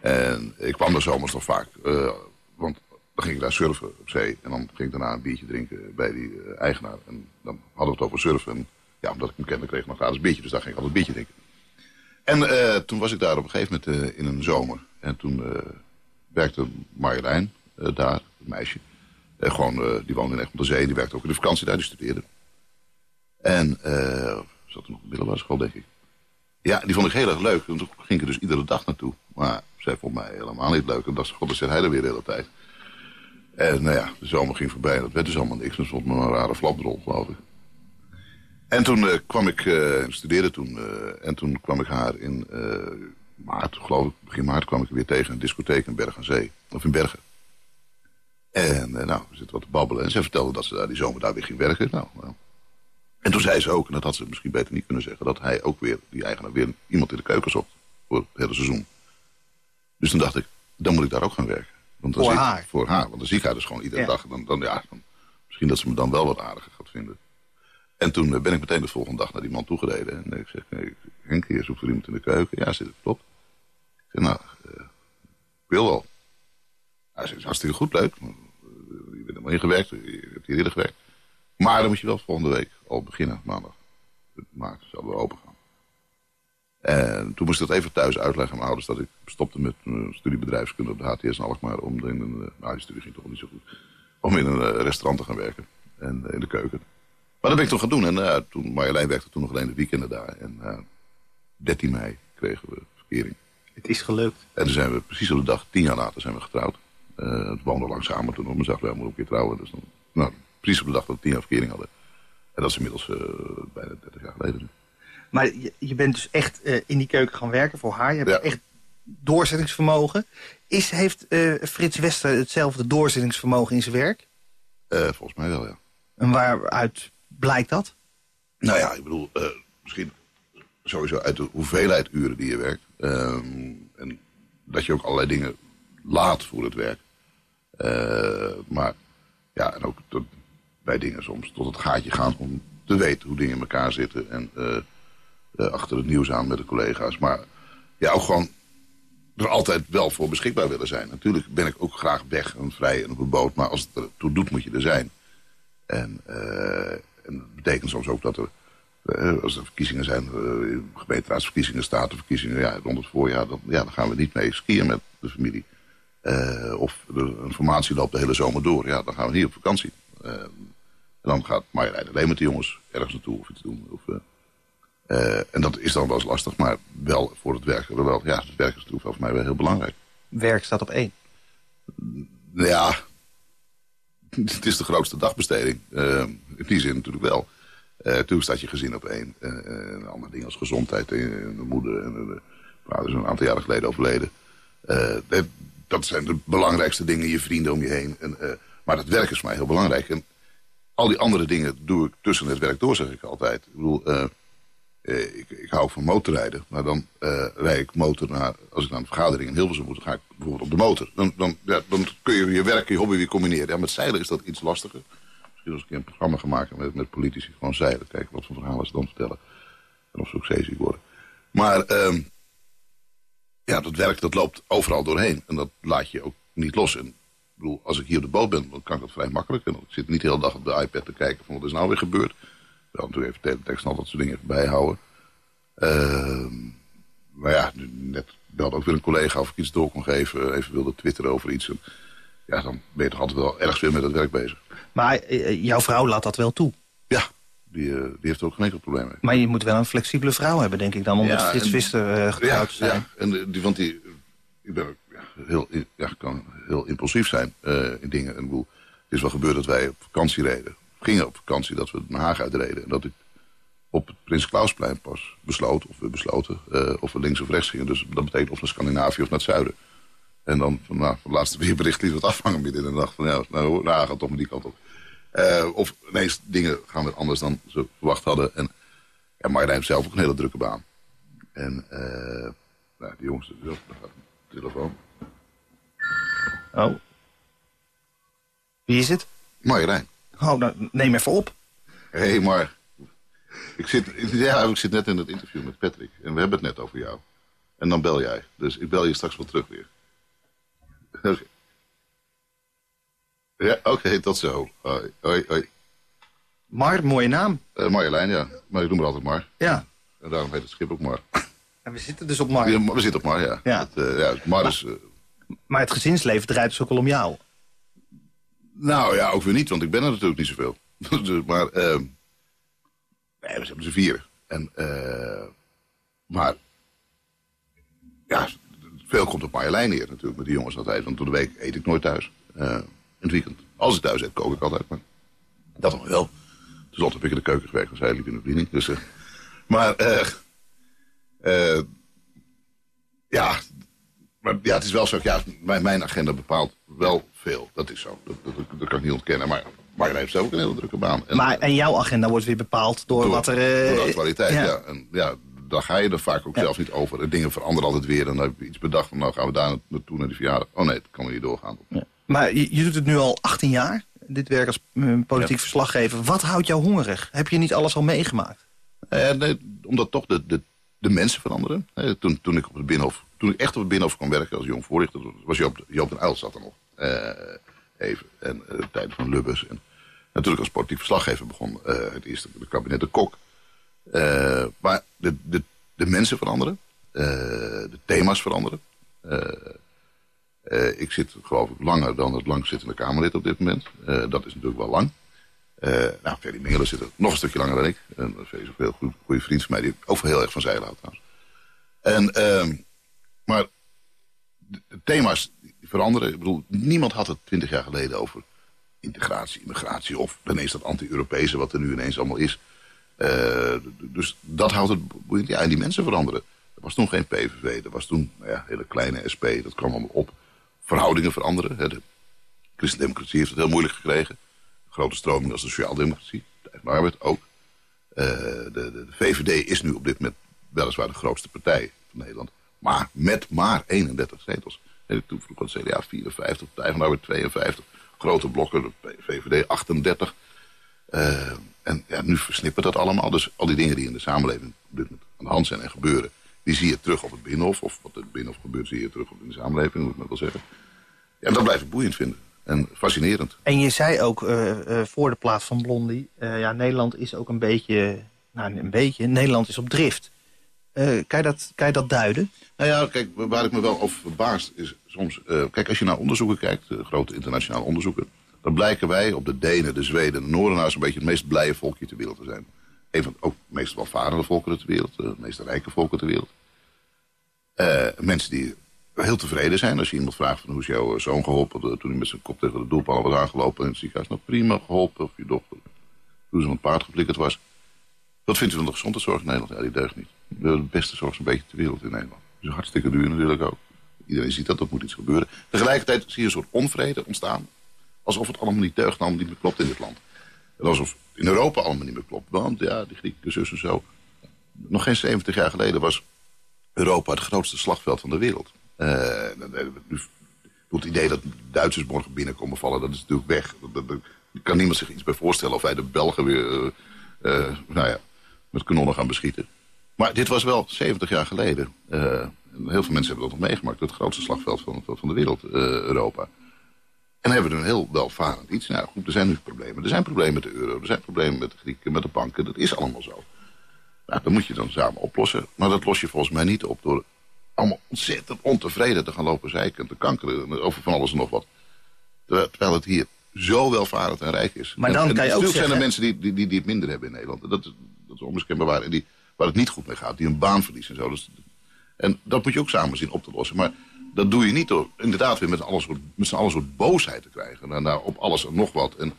En ik kwam er zomers nog vaak. Uh, want dan ging ik daar surfen op zee. En dan ging ik daarna een biertje drinken bij die eigenaar. En dan hadden we het over surfen. En ja, omdat ik hem kende, kreeg ik nog gratis biertje. Dus daar ging ik altijd een biertje drinken. En toen was ik daar op een gegeven moment in een zomer. En toen werkte Marjolein daar, het meisje. gewoon, die woonde in Egmond Zee. Die werkte ook in de vakantie daar, die studeerde. En zat er nog op middelbare school, denk ik. Ja, die vond ik heel erg leuk. En toen ging ik er dus iedere dag naartoe. Maar zij vond mij helemaal niet leuk. En dacht, god, dan zit hij er weer de hele tijd. En nou ja, de zomer ging voorbij en dat werd dus allemaal niks. Dus vond me een rare flapdrol, geloof ik. En toen uh, kwam ik, uh, studeerde toen, uh, en toen kwam ik haar in maart, geloof ik, begin maart kwam ik weer tegen een discotheek in Bergen aan Zee. Of in Bergen. En nou, we zitten wat te babbelen. En ze vertelde dat ze daar die zomer daar weer ging werken. Nou, nou. En toen zei ze ook, en dat had ze misschien beter niet kunnen zeggen... dat hij ook weer, die eigenaar, weer iemand in de keuken zocht. Voor het hele seizoen. Dus toen dacht ik, dan moet ik daar ook gaan werken. Want dan voor zie haar? Ik, voor haar, want dan zie ik haar dus gewoon iedere ja. dag. Dan, dan, ja, dan, misschien dat ze me dan wel wat aardiger gaat vinden. En toen uh, ben ik meteen de volgende dag naar die man toegereden. En ik zeg, nee, Henk, je zoekt er iemand in de keuken. Ja, zit het klopt. Ik zeg, nou, uh, ik wil wel. Hij zegt, hartstikke goed, leuk. Je bent helemaal ingewerkt, je hebt hier eerder gewerkt. Maar dan moet je wel volgende week al beginnen, maandag. Maart zouden we open gaan. En toen moest ik dat even thuis uitleggen aan mijn ouders... dat ik stopte met mijn studie bedrijfskunde op de HTS in Alkmaar... om in een, nou die studie ging toch niet zo goed... om in een uh, restaurant te gaan werken. En uh, in de keuken. Maar dat ben ik toen gaan doen. En uh, toen, Marjolein werkte toen nog alleen de weekenden daar. En 13 mei kregen we verkering. Het is gelukt. En toen zijn we precies op de dag, tien jaar later, zijn we getrouwd. het woonden lang samen toen. We zagen, wij moeten ook weer trouwen. Dus dan, nou, precies op de dag dat we tien jaar verkering hadden. En dat is inmiddels bijna 30 jaar geleden nu. Maar je, je bent dus echt uh, in die keuken gaan werken voor haar. Je hebt ja. echt doorzettingsvermogen. Is, heeft uh, Frits Wester hetzelfde doorzettingsvermogen in zijn werk? Volgens mij wel, ja. En waaruit blijkt dat? Nou ja, ik bedoel, misschien sowieso uit de hoeveelheid uren die je werkt. Um, en dat je ook allerlei dingen laat voor het werk. maar ja, en ook tot, bij dingen soms tot het gaatje gaan om te weten hoe dingen in elkaar zitten. En uh, achter het nieuws aan met de collega's. Maar ja, ook gewoon er altijd wel voor beschikbaar willen zijn. Natuurlijk ben ik ook graag weg en vrij en op een boot. Maar als het ertoe doet, moet je er zijn. En, uh, en dat betekent soms ook dat er, als er verkiezingen zijn, gemeenteraadsverkiezingen, statenverkiezingen, ja, rond het voorjaar, dan, ja, dan gaan we niet mee skiën met de familie. of er een formatie loopt de hele zomer door, ja, dan gaan we niet op vakantie. Dan gaat Marjolein alleen met de jongens ergens naartoe of iets doen. Of, uh, en dat is dan wel eens lastig, maar wel voor het werk. Wel, ja, het werk is natuurlijk voor mij wel heel belangrijk. Werk staat op één? Ja, het is de grootste dagbesteding. Uh, in die zin natuurlijk wel. Natuurlijk staat je gezin op één. en andere dingen als gezondheid. En de moeder en de vader is een aantal jaren geleden overleden. Dat, dat, zijn de belangrijkste dingen, je vrienden om je heen. En, maar het werk is voor mij heel belangrijk. En al die andere dingen doe ik tussen het werk door, zeg ik altijd. Ik bedoel... Uh, ik, ik, hou van motorrijden. Maar dan uh, rijd ik motor naar... Als ik naar een vergadering in Hilversum moet, dan ga ik bijvoorbeeld op de motor. Dan, dan, ja, dan kun je je werk en je hobby weer combineren. Ja, met zeilen is dat iets lastiger. Misschien als ik een programma ga maken met, met politici. Gewoon zeilen. Kijken wat voor verhalen ze dan vertellen. En of succes worden. Maar um, ja, dat werk dat loopt overal doorheen. En dat laat je ook niet los. En, ik bedoel, als ik hier op de boot ben, dan kan ik dat vrij makkelijk. En ik zit niet de hele dag op de iPad te kijken van wat is nou weer gebeurd. Wel natuurlijk even teletext en al dat soort dingen bijhouden. Uh, maar ja, net belde ook weer een collega of ik iets door kon geven. Even wilde twitteren over iets. En ja, dan ben je toch altijd wel ergens weer met het werk bezig. Maar uh, jouw vrouw laat dat wel toe? Ja, die, uh, die heeft er ook geen enkel probleem mee. Maar je moet wel een flexibele vrouw hebben, denk ik dan, om ja, met Frits Wister uh, getrouwd ja, te zijn. Ja, en die, want die, ik ben heel, kan heel impulsief zijn in dingen. En bedoel, het is wel gebeurd dat wij op vakantie reden gingen op vakantie dat we naar Haag uitreden. En dat ik op het Prins Klausplein pas besloot, of we besloten, uh, of we links of rechts gingen. Dus dat betekent of naar Scandinavië of naar het zuiden. En dan, van, nou, het laatste weerbericht liet het afvangen midden in de nacht. Van ja, nou, nou gaat toch maar die kant op. Uh, of ineens dingen gaan weer anders dan ze verwacht hadden. En ja, heeft zelf ook een hele drukke baan. En uh, nou, die jongens, de telefoon. Oh. Wie is het? Marjolein. Oh, nou, neem even op. Hé, hey, maar... Ik zit, ja, ik zit net in het interview met Patrick. En we hebben het net over jou. En dan bel jij. Dus ik bel je straks wel terug weer. Oké. Ja, oké, tot zo. Hoi, hoi, hoi. Mar, mooie naam. Uh, Marjolein, ja. Maar ik noem het altijd Mar. Ja. En daarom heet het schip ook Mar. En we zitten dus op Mar. Ja, we zitten op Mar, ja. ja. Het, uh, ja Mar is... Uh, maar het gezinsleven draait dus ook al om jou. Nou ja, ook weer niet, want ik ben er natuurlijk niet zoveel. Dus, maar uh, we hebben ze vier. En, uh, maar ja, veel komt op Marjolein neer natuurlijk met die jongens altijd. Want door de week eet ik nooit thuis. Uh, in het weekend. Als ik thuis eet, kook ik altijd. Maar dat nog wel. Ten slotte heb ik in de keuken gewerkt, want zij in de bediening. Dus, uh, maar ja, maar ja, het is wel zo. Ja, mijn, agenda bepaalt wel veel. Dat is zo. Dat, dat, dat kan ik niet ontkennen. Maar Marjolein heeft zelf ook een hele drukke baan. En, maar, en jouw agenda wordt weer bepaald door, door wat er... door de actualiteit, ja. ja. En, ja daar ga je er vaak ook ja. zelf niet over. Dingen veranderen altijd weer. En dan heb je iets bedacht van nou gaan we daar naartoe naar die verjaardag. Oh nee, dat kan we niet doorgaan. Ja. Maar je, je, doet het nu al 18 jaar, dit werk als uh, politiek verslaggever. Wat houdt jou hongerig? Heb je niet alles al meegemaakt? Uh, nee, omdat toch de, de, de mensen veranderen. Uh, toen, toen ik op het Binnenhof, toen ik echt op het Binnenhof kwam werken als jong voorlichter, was Joop, Joop den Uyl zat er nog. even. En de tijden van Lubbers. En natuurlijk als politiek verslaggever begon het eerste de kabinet de Kok. Uh, maar de, de, de mensen veranderen. Uh, de thema's veranderen. Uh, ik zit geloof ik langer dan het langzittende Kamerlid op dit moment. dat is natuurlijk wel lang. nou, Ferry Mingelen zit er nog een stukje langer dan ik. En Ferry is een heel goed, goede vriend van mij. Die ook heel erg van zeilen houdt trouwens. En, ehm, maar de, thema's veranderen. Ik bedoel, niemand had het twintig jaar geleden over integratie, immigratie... of ineens dat anti-Europese wat er nu ineens allemaal is... Uh, dus dat houdt het. Ja, en die mensen veranderen. Er was toen geen PVV, er was toen nou ja, hele kleine SP, dat kwam allemaal op. Verhoudingen veranderen. Hè. De christendemocratie heeft het heel moeilijk gekregen. Grote stroming als de sociaaldemocratie, de Arbeid ook. Uh, de, de, de, VVD is nu op dit moment weliswaar de grootste partij van Nederland. Maar met maar 31 zetels. En toen vroeg het CDA 54, Partij van Arbeid 52. Grote blokken, VVD 38. Uh, en ja, nu versnippert dat allemaal. Dus al die dingen die in de samenleving aan de hand zijn en gebeuren... die zie je terug op het Binnenhof. Of wat het Binnenhof gebeurt, zie je terug op in de samenleving, moet ik maar wel zeggen. Ja, dat blijf ik boeiend vinden. En fascinerend. En je zei ook uh, uh, voor de plaats van Blondie... Ja, Nederland is ook een beetje... Nou, een beetje. Nederland is op drift. Kan, je dat, kan je dat duiden? Nou ja, kijk, waar ik me wel over verbaast is soms... kijk, als je naar onderzoeken kijkt, grote internationale onderzoeken dan blijken wij op de Denen, de Zweden, de Noordenaars... een beetje het meest blije volkje ter wereld te zijn. Een van ook de meest welvarende volkeren ter wereld. De meest rijke volken ter wereld. Mensen die heel tevreden zijn. Als je iemand vraagt van hoe is jouw zoon geholpen... toen hij met zijn kop tegen de doelpaal was aangelopen in het ziekenhuis. Nou prima geholpen. Of je dochter toen ze van het paard geflikkerd was. Wat vindt u van de gezondheidszorg in Nederland? Ja, die deugt niet. De beste zorg een beetje ter wereld in Nederland. Dus hartstikke duur natuurlijk ook. Iedereen ziet dat, er moet iets gebeuren. Tegelijkertijd zie je een soort onvrede ontstaan alsof het allemaal niet deugt, allemaal niet meer klopt in dit land. En alsof in Europa allemaal niet meer klopt. Want ja, die Grieken, zus en zo. Nog geen 70 jaar geleden was Europa het grootste slagveld van de wereld. Uh, het idee dat Duitsers morgen binnenkomen vallen, dat is natuurlijk weg. Daar kan niemand zich iets bij voorstellen of wij de Belgen weer uh, uh, nou ja, met kanonnen gaan beschieten. Maar dit was wel 70 jaar geleden. heel veel mensen hebben dat nog meegemaakt. Het grootste slagveld van, van de wereld, Europa. En hebben we een heel welvarend iets. Nou goed, er zijn nu problemen. Er zijn problemen met de euro, er zijn problemen met de Grieken, met de banken. Dat is allemaal zo. Nou, dat moet je dan samen oplossen. Maar dat los je volgens mij niet op door allemaal ontzettend ontevreden te gaan lopen zeiken en te kankeren over van alles en nog wat. Terwijl het hier zo welvarend en rijk is. Maar dan en, kan je ook zeggen... zijn er mensen die, die, die, die, het minder hebben in Nederland. Dat, dat is onmiskenbaar waar. En die, waar het niet goed mee gaat. Die een baan verliezen en zo. Dus, en dat moet je ook samen zien op te lossen. Maar dat doe je niet door inderdaad weer met, alles, met z'n allen soort boosheid te krijgen. En daar op alles en nog wat. En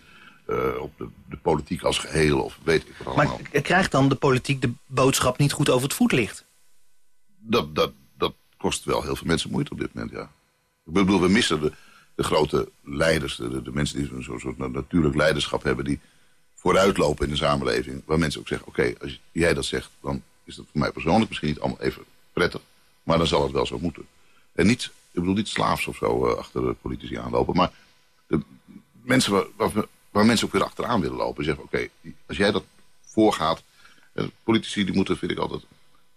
uh, op de, de, politiek als geheel of weet ik wat allemaal. Maar krijgt dan de politiek de boodschap niet goed over het voetlicht? Dat, dat, dat kost wel heel veel mensen moeite op dit moment, ja. Ik bedoel, we missen de, de grote leiders, de, de mensen die zo'n soort natuurlijk leiderschap hebben... die vooruitlopen in de samenleving. Waar mensen ook zeggen, oké, als jij dat zegt... dan is dat voor mij persoonlijk misschien niet allemaal even prettig. Maar dan zal het wel zo moeten. En niet, ik bedoel niet slaafs of zo uh, achter de politici aanlopen. Maar de mensen waar, waar, mensen ook weer achteraan willen lopen. Zeggen, oké, als jij dat voorgaat... politici die moeten, vind ik altijd,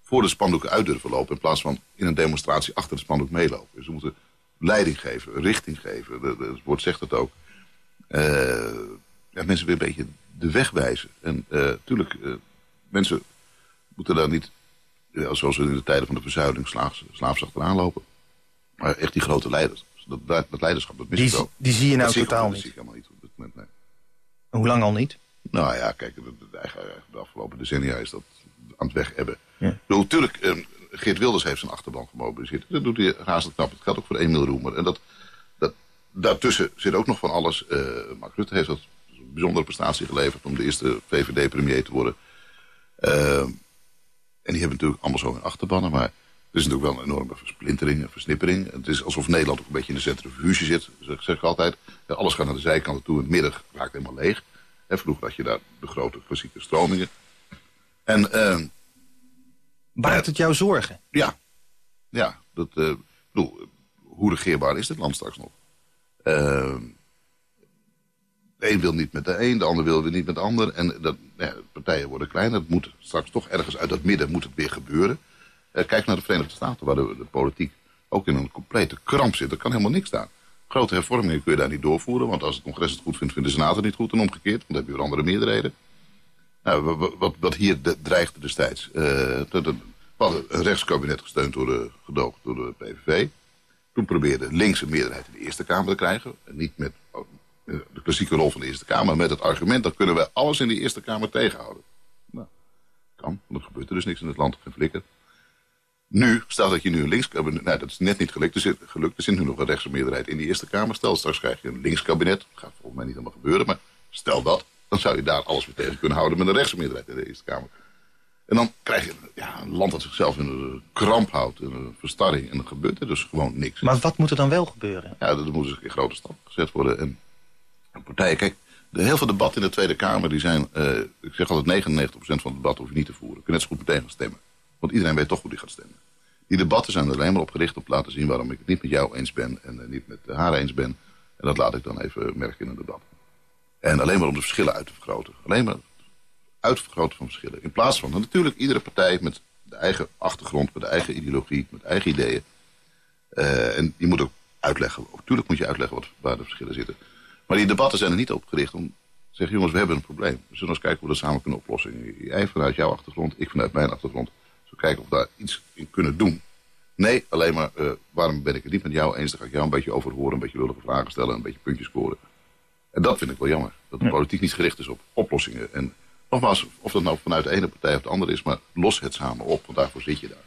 voor de spandoeken uit durven lopen... in plaats van in een demonstratie achter de spandoek meelopen. Dus ze moeten leiding geven, richting geven. Het woord zegt het ook. Uh, ja, mensen weer een beetje de weg wijzen. En natuurlijk, uh, mensen moeten daar niet, ja, zoals in de tijden van de verzuiling, slaafs, slaafs achteraan lopen. Maar echt die grote leiders. Dat, dat leiderschap, dat mis die, wel. Die zie je nou dat totaal zie niet? Dat zie ik helemaal niet op dit moment, nee. Hoe lang al niet? Nou ja, kijk, de, afgelopen decennia is dat aan het weg hebben. Ja. Natuurlijk, eh, Geert Wilders heeft zijn achterban gemobiliseerd. Dat doet hij razend knap. Het geldt ook voor Emiel Roemer. En dat, dat, daartussen zit ook nog van alles. Uh, Mark Rutte heeft dat bijzondere prestatie geleverd... om de eerste VVD-premier te worden. Uh, en die hebben natuurlijk allemaal zo hun achterbannen. Maar er is natuurlijk wel een enorme versplintering, een versnippering. Het is alsof Nederland ook een beetje in de centrifuge zit. Zeg, zeg ik altijd. Alles gaat naar de zijkanten toe. In het midden raakt helemaal leeg. En vroeger had je daar de grote klassieke stromingen. En... Uh, Baart het jou zorgen? Ja. Ja. Dat, uh, bedoel, hoe regeerbaar is dit land straks nog? Uh, de een wil niet met de een, de ander wil weer niet met de ander. En dat, ja, de partijen worden kleiner. Het moet straks toch ergens uit dat midden moet het weer gebeuren. Uh, kijk naar de Verenigde Staten, waar de, politiek ook in een complete kramp zit. Er kan helemaal niks staan. Grote hervormingen kun je daar niet doorvoeren. Want als het congres het goed vindt, vindt de Senaat het niet goed. En omgekeerd, want dan heb je weer andere meerderheden. Nou, wat, hier de, dreigde destijds. Uh, de, een rechtskabinet gesteund door de, door de PVV. Toen probeerde links een meerderheid in de Eerste Kamer te krijgen. En niet met de klassieke rol van de Eerste Kamer. Met het argument, dat kunnen we alles in de Eerste Kamer tegenhouden. Nou, kan. Want er gebeurt er dus niks in het land. Geen flikker. Nu, stel dat je nu een linkskabinet... Nou, dat is net niet gelukt. Er zit, gelukt. Er zit nu nog een rechtse meerderheid in de Eerste Kamer. Stel, straks krijg je een linkskabinet. Dat gaat volgens mij niet helemaal gebeuren. Maar stel dat, dan zou je daar alles weer tegen kunnen houden... met een rechtse meerderheid in de Eerste Kamer. En dan krijg je ja, een land dat zichzelf in een kramp houdt, in een verstarring. En dan gebeurt er dus gewoon niks. Maar wat moet er dan wel gebeuren? Ja, er moet dus in grote stap gezet worden. En partijen, kijk, de, heel veel debatten in de Tweede Kamer, die zijn, uh, ik zeg altijd 99% van het debat hoef je niet te voeren. Je kunt net zo goed meteen gaan stemmen. Want iedereen weet toch hoe die gaat stemmen. Die debatten zijn er alleen maar op gericht op laten zien waarom ik het niet met jou eens ben en uh, niet met haar eens ben. En dat laat ik dan even merken in een debat. En alleen maar om de verschillen uit te vergroten. Alleen maar uitvergroten van verschillen. In plaats van, natuurlijk iedere partij met de eigen achtergrond, met de eigen ideologie, met eigen ideeën. Uh, en je moet ook uitleggen, natuurlijk moet je uitleggen wat, waar de verschillen zitten. Maar die debatten zijn er niet op gericht om te zeggen, jongens, we hebben een probleem. We zullen eens kijken hoe we dat samen kunnen oplossen. Jij vanuit jouw achtergrond, ik vanuit mijn achtergrond. Zullen kijken of we daar iets in kunnen doen. Nee, alleen maar, uh, waarom ben ik het niet met jou eens? Dan ga ik jou een beetje overhoren, een beetje lullige vragen stellen, een beetje puntjes scoren. En dat vind ik wel jammer. Dat de politiek niet gericht is op oplossingen. En nogmaals, of dat nou vanuit de ene partij of de andere is... maar los het samen op, want daarvoor zit je daar.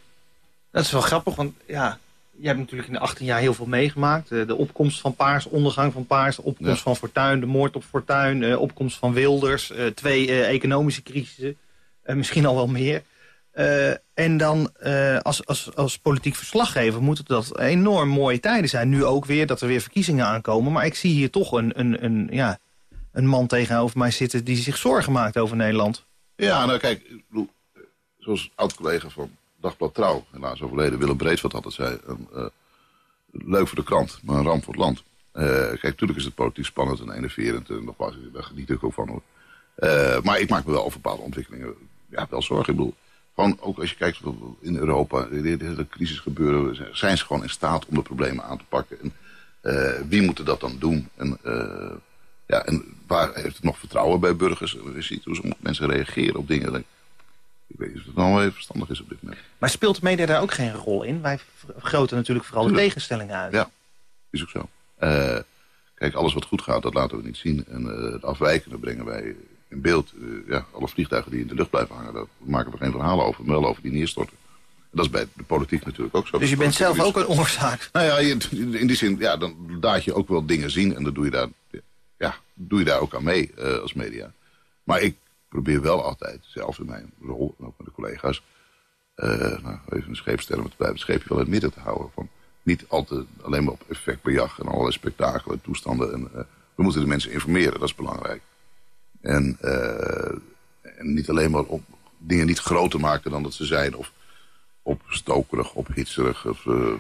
Dat is wel grappig, want ja, je hebt natuurlijk in de 18 jaar heel veel meegemaakt. De, de opkomst van Paars, ondergang van Paars, opkomst ja. van Fortuyn... de moord op Fortuyn, de opkomst van Wilders... Uh, twee economische crisissen, misschien al wel meer... en dan als, als, als politiek verslaggever moeten dat enorm mooie tijden zijn. Nu ook weer, dat er weer verkiezingen aankomen. Maar ik zie hier toch een, een, een, ja, een man tegenover mij zitten die zich zorgen maakt over Nederland. Ja, nou kijk, zoals oud-collega van Dagblad Trouw, helaas overleden, Willem Breedveld altijd zei, een, uh, leuk voor de krant, maar een ramp voor het land. Uh, kijk, natuurlijk is het politiek spannend en enerverend, en nogmaals, daar geniet ik ook van hoor. Uh, maar ik maak me wel over bepaalde ontwikkelingen ja, wel zorgen. Ik bedoel, gewoon ook als je kijkt in Europa, de crisis gebeuren, zijn ze gewoon in staat om de problemen aan te pakken. En wie moet dat dan doen? En ja, en waar heeft het nog vertrouwen bij burgers? Je ziet hoe mensen reageren op dingen. Ik weet niet of het nou even verstandig is op dit moment. Maar speelt de media daar ook geen rol in? Wij vergroten natuurlijk vooral Tuurlijk. de tegenstellingen uit. Ja, is ook zo. Uh, kijk, alles wat goed gaat, dat laten we niet zien. En uh, het afwijkende brengen wij in beeld. Uh, ja, alle vliegtuigen die in de lucht blijven hangen, daar maken we geen verhalen over. Maar wel over die neerstorten. En dat is bij de politiek natuurlijk ook zo. Dus je bent zelf ook een oorzaak? Nou ja, in die zin, ja, dan laat je ook wel dingen zien. En dan doe je daar ja, doe je daar ook aan mee als media. Maar ik probeer wel altijd, zelf in mijn rol, en ook met de collega's... Uh, nou, even een scheepstelling met bij het scheepje wel in het midden te houden. Van, niet altijd alleen maar op effectbejag en allerlei spektakelen, toestanden. En, uh, we moeten de mensen informeren, dat is belangrijk. En, uh, en niet alleen maar op dingen niet groter maken dan dat ze zijn. Of opstokerig, ophitserig. Of, uh,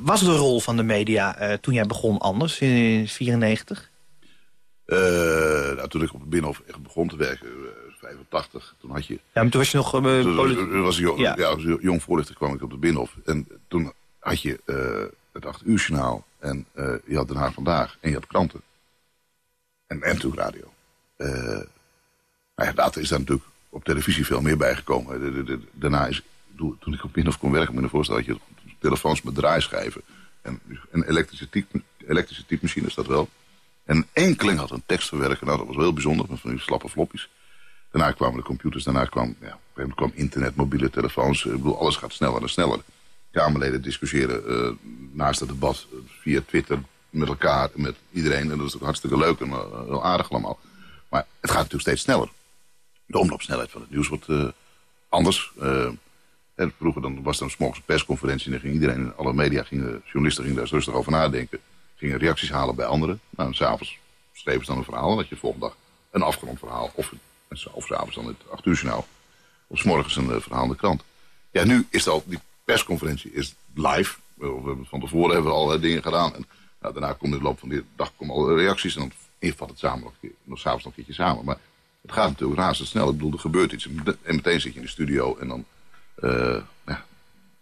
was de rol van de media toen jij begon anders, in 1994? Nou, toen ik op het Binnenhof echt begon te werken, 85, toen had je... Ja, maar toen was je nog... toen was, jong, ja. ja, als jong voorlichter kwam ik op het Binnenhof. En toen had je uh, het 8 uur journaal en uh, je had Den Haag Vandaag en je had kranten. En, en natuurlijk radio. Uh, maar ja, later is daar natuurlijk op televisie veel meer bijgekomen. De, de, de, daarna is, toen ik op Binnenhof kon werken, moet je voorstellen dat je telefoons met draaischijven en, en elektrische, type, elektrische typemachines dat wel. En enkeling had een tekst verwerken. Nou, dat was wel heel bijzonder, van die slappe floppies. Daarna kwamen de computers, daarna kwam, ja, kwam internet, mobiele telefoons. Ik bedoel, alles gaat sneller en sneller. Kamerleden discussiëren uh, naast het debat via Twitter met elkaar met iedereen. En dat is ook hartstikke leuk en heel aardig allemaal. Maar het gaat natuurlijk steeds sneller. De omloopsnelheid van het nieuws wordt uh, anders. Vroeger dan was er een morgens persconferentie en dan ging iedereen, alle media, gingen, journalisten gingen daar rustig over nadenken. Gingen reacties halen bij anderen. Nou, en s'avonds schreven ze dan een verhaal en dat je de volgende dag een afgerond verhaal. Of, of s'avonds dan het acht uur journaal. Of s morgens een verhaal in de krant. Ja, nu is dat al, die persconferentie is live. Van tevoren hebben we al dingen gedaan. En nou, daarna komt in de loop van de dag komen alle reacties. En dan vat het samen nog, nog s'avonds nog een keertje samen. Maar het gaat natuurlijk razendsnel. Ik bedoel, er gebeurt iets. En meteen zit je in de studio. En dan... Uh, ja,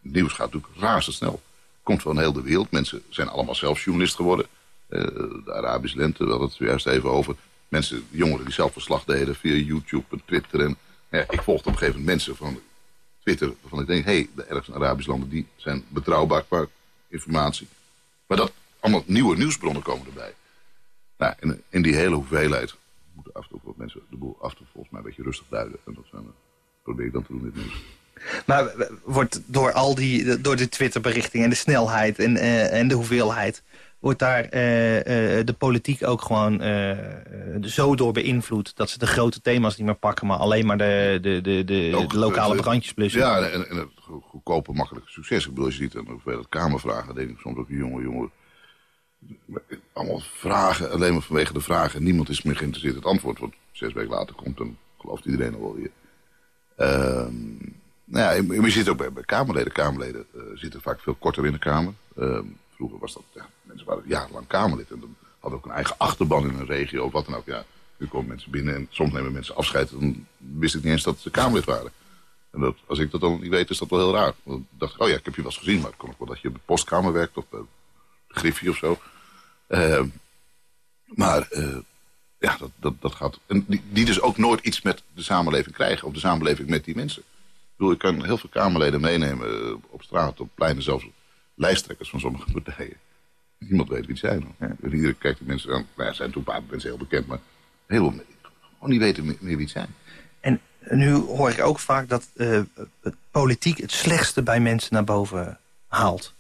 het nieuws gaat natuurlijk razendsnel. Komt van heel de wereld. Mensen zijn allemaal zelf journalist geworden. Uh, de Arabische lente, we hadden het juist even over. Mensen, jongeren die zelf verslag deden via YouTube en Twitter. En, ja, ik volgde op een gegeven moment mensen van Twitter, waarvan ik denk, hé, hey, de ergste Arabische landen die zijn betrouwbaar qua informatie. Maar dat allemaal nieuwe nieuwsbronnen komen erbij. Nou, in, in die hele hoeveelheid moeten af en toe wat mensen de boel af en toe volgens mij een beetje rustig duiden. En dat zijn, probeer ik dan te doen met nieuws. Maar wordt door al die, door de Twitterberichting en de snelheid en, uh, en de hoeveelheid wordt daar uh, uh, de politiek ook gewoon zo door beïnvloed... dat ze de grote thema's niet meer pakken... maar alleen maar de, de, de, de, de lokale brandjes blussen. Ja, en, en, het goedkope, makkelijke succes. Ik bedoel, als je ziet hoeveel het kamervragen... denk ik soms ook jonge jongen... allemaal vragen, alleen maar vanwege de vragen. Niemand is meer geïnteresseerd in het antwoord. Want zes weken later komt, dan gelooft iedereen al wel weer. Ehm, nou ja, je, zit ook bij, Kamerleden. Kamerleden zitten vaak veel korter in de Kamer... Ehm, vroeger was dat, ja, mensen waren jarenlang Kamerlid. En dan hadden ook een eigen achterban in een regio of wat dan ook. Ja, nu komen mensen binnen en soms nemen mensen afscheid. Dan wist ik niet eens dat ze Kamerlid waren. En dat, als ik dat dan niet weet, is dat wel heel raar. Dan dacht ik, oh ja, ik heb je wel eens gezien. Maar het kon ook wel dat je op de postkamer werkt of bij Griffie of zo. Uh, maar uh, ja, dat, dat, dat gaat... En die, die, dus ook nooit iets met de samenleving krijgen. Of de samenleving met die mensen. Ik bedoel, ik kan heel veel Kamerleden meenemen eh, op straat, op pleinen zelfs lijsttrekkers van sommige partijen. Niemand weet wie het zijn. Ja. Iedereen kijkt de mensen aan. Nou zijn toen een paar mensen heel bekend, maar heel veel gewoon niet weten meer, wie het zijn. En nu hoor ik ook vaak dat uh, het politiek het slechtste bij mensen naar boven haalt.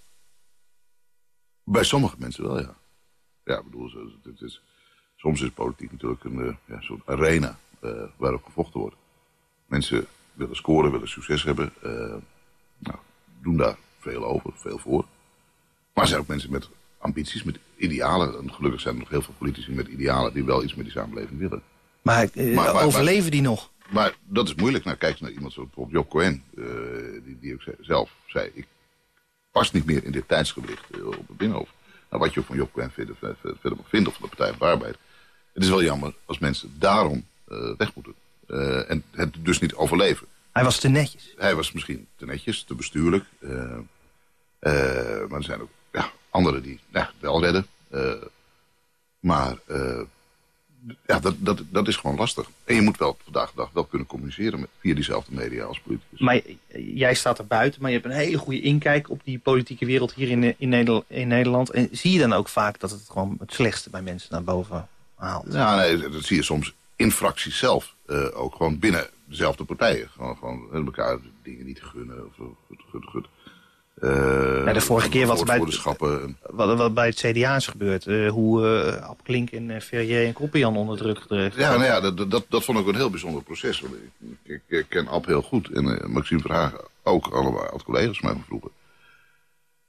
Bij sommige mensen wel, ja. Ja, ik bedoel, het is, soms is politiek natuurlijk een uh, ja, soort arena uh, waarop gevochten wordt. Mensen willen scoren, willen succes hebben. nou, doen daar veel over, veel voor. Maar er zijn ook mensen met ambities, met idealen. En gelukkig zijn er nog heel veel politici met idealen die wel iets met die samenleving willen. Maar, uh, overleven die nog? Maar dat is moeilijk. Nou, kijk naar iemand zoals bijvoorbeeld Job Cohen, uh, die, die ook zelf zei... ik pas niet meer in dit tijdsgewicht op het Binnenhof. Nou, wat je ook van Job Cohen verder, verder mag vinden, of van de Partij van de Arbeid. Het is wel jammer als mensen daarom weg moeten. En het dus niet overleven. Hij was te netjes. Hij was misschien te netjes, te bestuurlijk. Uh, uh, maar er zijn ook ja, anderen die ja, wel redden. Maar ja, dat, dat, dat is gewoon lastig. En je moet wel vandaag de dag wel kunnen communiceren met, via diezelfde media als politicus. Maar jij staat er buiten, maar je hebt een hele goede inkijk op die politieke wereld hier in, in, Nederland, in Nederland. En zie je dan ook vaak dat het gewoon het slechtste bij mensen naar boven haalt? Ja, nee, dat zie je soms in fracties zelf. Ook gewoon binnen dezelfde partijen. Gewoon, gewoon elkaar dingen niet gunnen. Of, goed, goed, goed. Uh, ja, de vorige keer wat, bij het, wat, wat, bij het CDA is gebeurd. Uh, hoe uh, Abklink en uh, Ferrier en Koppian onder druk gedreven. Ja, nou ja dat, dat, dat vond ik een heel bijzonder proces. Want ik, ik, ik ken Ab heel goed. En Maxime Verhagen ook allemaal, als collega's mij vroeger.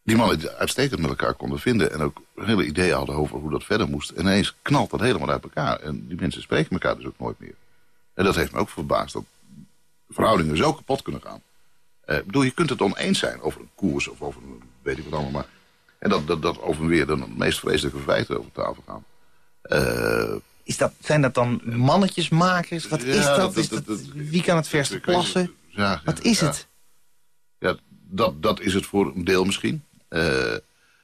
die mannen die uitstekend met elkaar konden vinden... en ook hele ideeën hadden over hoe dat verder moest. En ineens knalt dat helemaal uit elkaar. En die mensen spreken elkaar dus ook nooit meer. En dat heeft me ook verbaasd dat verhoudingen zo kapot kunnen gaan. Uh, ik bedoel, je kunt het oneens zijn over een koers of over een weet ik wat allemaal. Maar, en dat, dat, dat over weer de meest vreselijke feiten over tafel gaan. Uh, is dat, zijn dat dan mannetjesmakers? Wat is dat? Is dat, wie kan het verste plassen? Ja, Wat is het? Ja, dat, dat is het voor een deel misschien. Uh,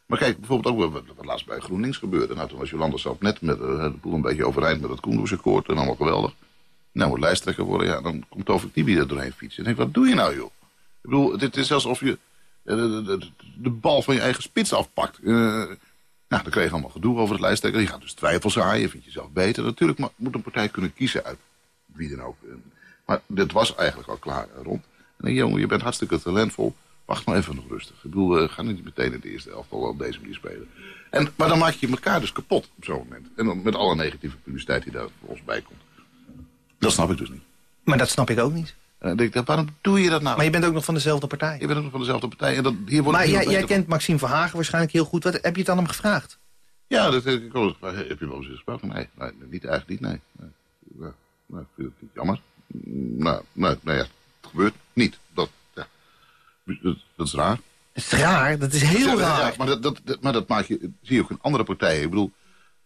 maar kijk, bijvoorbeeld ook wat, wat laatst bij GroenLinks gebeurde. Nou, toen was Jolanda zelf net met de boel een beetje overeind met het Koendersakkoord en allemaal geweldig. Nou, lijsttrekker worden, ja, dan komt Tovik Tibi er doorheen fietsen. En denk, wat doe je nou, joh? Ik bedoel, dit is alsof je de, de, de, bal van je eigen spits afpakt. Uh, nou, dan kreeg je allemaal gedoe over het lijsttrekker. Je gaat dus twijfels aaien, vind jezelf beter. Natuurlijk moet een partij kunnen kiezen uit wie dan ook. Maar dit was eigenlijk al klaar rond. En dan, jongen, je bent hartstikke talentvol. Wacht maar even nog rustig. Ik bedoel, uh, ga niet meteen in de eerste elftal op deze manier spelen. En, maar dan maak je elkaar dus kapot op zo'n moment. En dan met alle negatieve publiciteit die daar ons bij komt. Dat snap ik dus niet. Maar dat snap ik ook niet. Denk ik, waarom doe je dat nou? Maar je bent ook nog van dezelfde partij. Je bent ook nog van dezelfde partij. En dat, hier wordt maar jij, jij kent Maxime Verhagen waarschijnlijk heel goed. Wat, heb je het aan hem gevraagd? Ja, dat heb ik ook. Heb je wel eens gesproken? Nee, nee, niet eigenlijk niet, nee. nee. Nou, nou, ik vind het niet jammer. Nou, nou, nou ja, het gebeurt niet. Dat, ja. dat, dat is raar. Dat is raar, dat is heel raar. Ja, maar, dat, dat, maar dat maak je, zie je ook in andere partijen. Ik bedoel,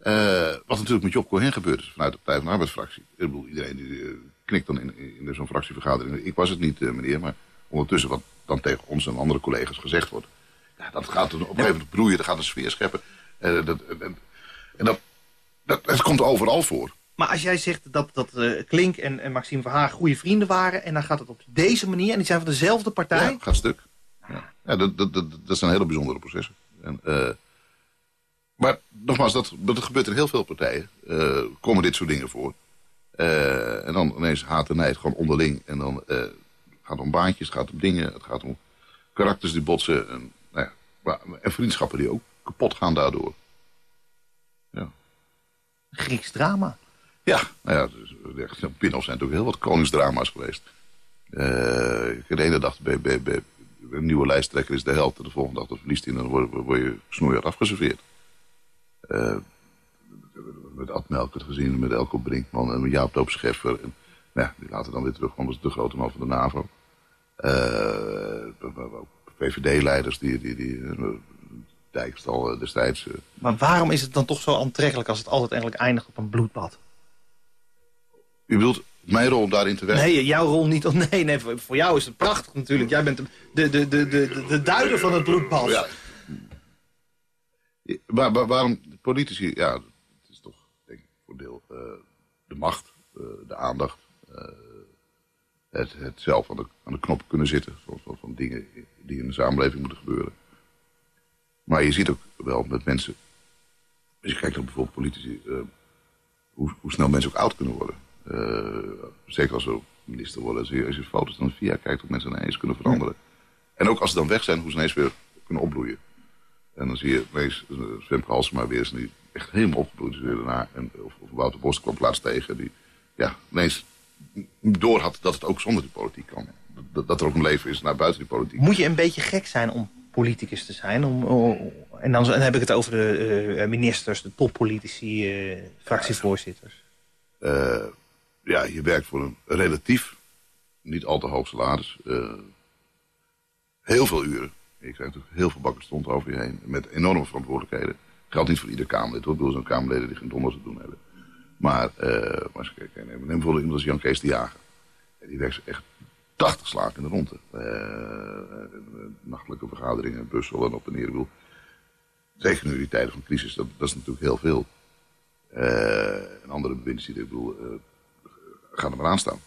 uh, wat natuurlijk met Job Cohen gebeurd is vanuit de Partij van de Arbeidsfractie. Ik bedoel, iedereen die uh, knikt dan in, in zo'n fractievergadering. Ik was het niet, uh, meneer, maar ondertussen wat dan tegen ons en andere collega's gezegd wordt. Ja, dat gaat op een gegeven moment broeien, dat gaat een sfeer scheppen. dat, en, en dat, dat, het komt overal voor. Maar als jij zegt dat, dat uh, Klink en, en Maxime Verhaag goede vrienden waren... en dan gaat het op deze manier en die zijn van dezelfde partij... Ja, gaat stuk. Ja. ja dat, dat, dat, dat zijn hele bijzondere processen. En, uh, maar nogmaals, dat, dat gebeurt in heel veel partijen. Uh, komen dit soort dingen voor. en dan ineens haat en nijd gewoon onderling. En dan gaat het om baantjes, het gaat om dingen. Het gaat om karakters die botsen. En, nou ja, en vriendschappen die ook kapot gaan daardoor. Ja. Grieks drama. Ja, nou ja, dus, Pinhof zijn natuurlijk heel wat koningsdrama's geweest. De ene dag bij, bij, bij, een nieuwe lijsttrekker is de held. En de volgende dag dat verliest hij en dan word, word je snoeihard afgeserveerd. Uh, met Ad Melkert gezien, met Elko Brinkman en met Jaap Doop Scheffer. En, nou die later dan weer terugkwam als de grote man van de NAVO. Uh, VVD-leiders die, die, die Dijkstal destijds. Maar waarom is het dan toch zo aantrekkelijk als het altijd eigenlijk eindigt op een bloedbad? U bedoelt mijn rol om daarin te werken? Nee, jouw rol niet. Nee, nee, voor jou is het prachtig natuurlijk. Jij bent de, de, de, de, de, de duider van het bloedbad. Ja. Waar, waarom politici... Ja, het is toch, denk ik, voor deel uh, de macht, uh, de aandacht... Uh, het, het zelf aan de, aan de knop kunnen zitten van, van, van dingen die in de samenleving moeten gebeuren. Maar je ziet ook wel met mensen... Als je kijkt naar bijvoorbeeld politici... hoe, hoe snel mensen ook oud kunnen worden. Zeker als we minister worden. Als je, als je foto's dan via kijkt hoe mensen ineens kunnen veranderen. En ook als ze dan weg zijn, hoe ze ineens weer kunnen opbloeien. En dan zie je ineens uh, Femke Halsema weer eens die echt helemaal opgebloeid is weer daarna. En, of, of Wouter Bos kwam plaats tegen. Die ja, ineens door had dat het ook zonder die politiek kan. Dat, dat er ook een leven is naar buiten die politiek. Moet je een beetje gek zijn om politicus te zijn? Om, en dan, heb ik het over de uh, ministers, de toppolitici, uh, fractievoorzitters. Uh, ja, je werkt voor een relatief niet al te hoog salaris. Heel veel uren. Ik krijg natuurlijk heel veel bakken stond over je heen. Met enorme verantwoordelijkheden. Geldt niet voor ieder Kamerlid hoor. Ik bedoel, zo'n Kamerleden die geen donders te doen hebben. Maar, uh, maar kijk, neem, neem bijvoorbeeld iemand als Jan Kees de Jager. Die werkt echt 80 slagen in de ronde. Uh, nachtelijke vergaderingen, bussel en op en neer. Ik bedoel, zeker nu in die tijden van crisis, dat, dat is natuurlijk heel veel. Uh, en andere bewindslieden, ik bedoel, uh, ga er maar aan staan.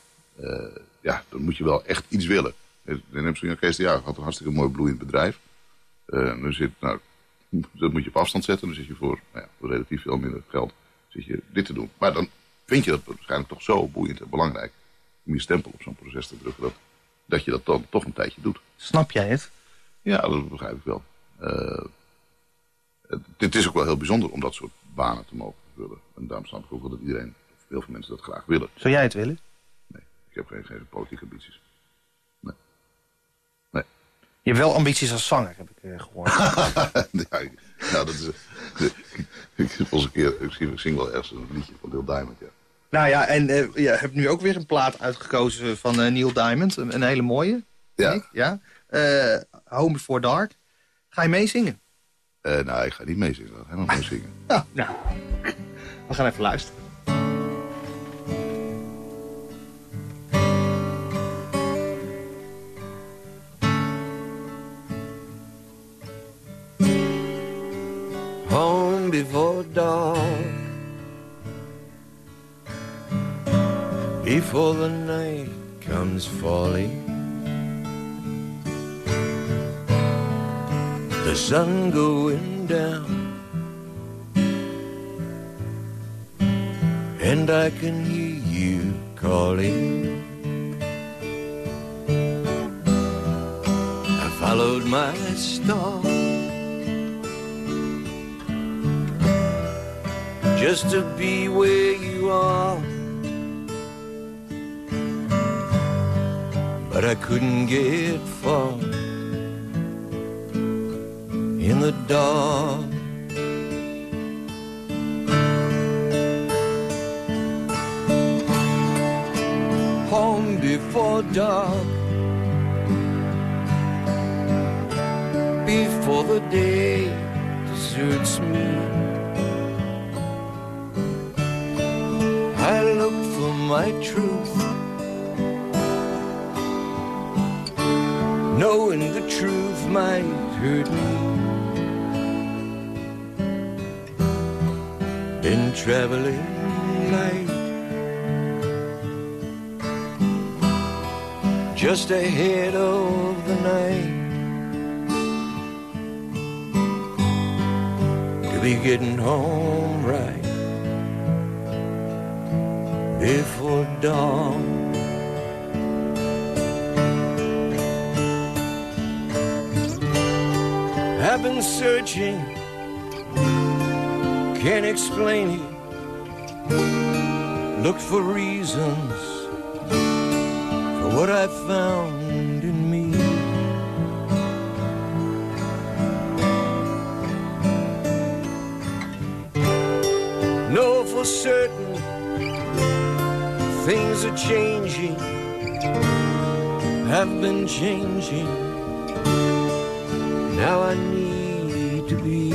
Ja, dan moet je wel echt iets willen. De de Jager had een hartstikke mooi bloeiend bedrijf. Uh, zit, nou, dat moet je op afstand zetten. Dan zit je voor, nou ja, voor relatief veel minder geld zit je dit te doen. Maar dan vind je dat waarschijnlijk toch zo boeiend en belangrijk... om je stempel op zo'n proces te drukken... Dat, dat je dat dan toch een tijdje doet. Snap jij het? Ja, dat begrijp ik wel. Uh, het, het, is ook wel heel bijzonder om dat soort banen te mogen vullen. En daarom snap ik ook wel dat iedereen heel veel mensen dat graag willen. Zou jij het willen? Nee, ik heb geen, geen politieke ambities. Je hebt wel ambities als zanger, heb ik uh, gehoord. ja, ja, dat is... ik, was een keer, ik zing wel ergens een liedje van Neil Diamond, ja. Nou ja, en uh, je hebt nu ook weer een plaat uitgekozen van uh, Neil Diamond. Een, een, hele mooie. Ja. ja? Uh, Home Before Dark. Ga je meezingen? nou, ik ga niet meezingen. Ik ga helemaal meezingen. Ja, nou, we gaan even luisteren. Before dark. Before the night comes falling The sun going down. And I can hear you calling. I followed my star Just to be where you are. But I couldn't get far In the dark. Home before dark Before the day deserts me my truth. Knowing the truth might hurt me. In traveling light. Just ahead of the night. To be getting home right before dawn. I've been searching, can't explain it. Looked for reasons for what I found in me. Know for certain things are changing, have been changing. Now I need to be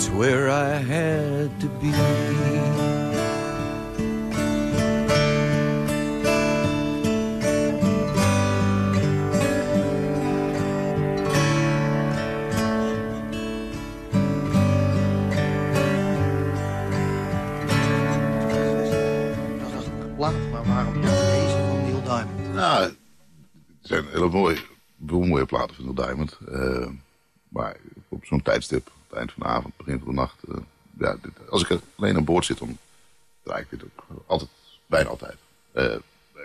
It's where I had to be. waarom juist deze van Neil Diamond? Nou, het zijn hele mooie, mooie platen van Neil Diamond. Eh, maar op zo'n tijdstip, het eind van de avond, begin van de nacht... eh, ja, dit, als ik alleen aan boord zit, dan draai ik dit ook altijd, bijna altijd. Eh,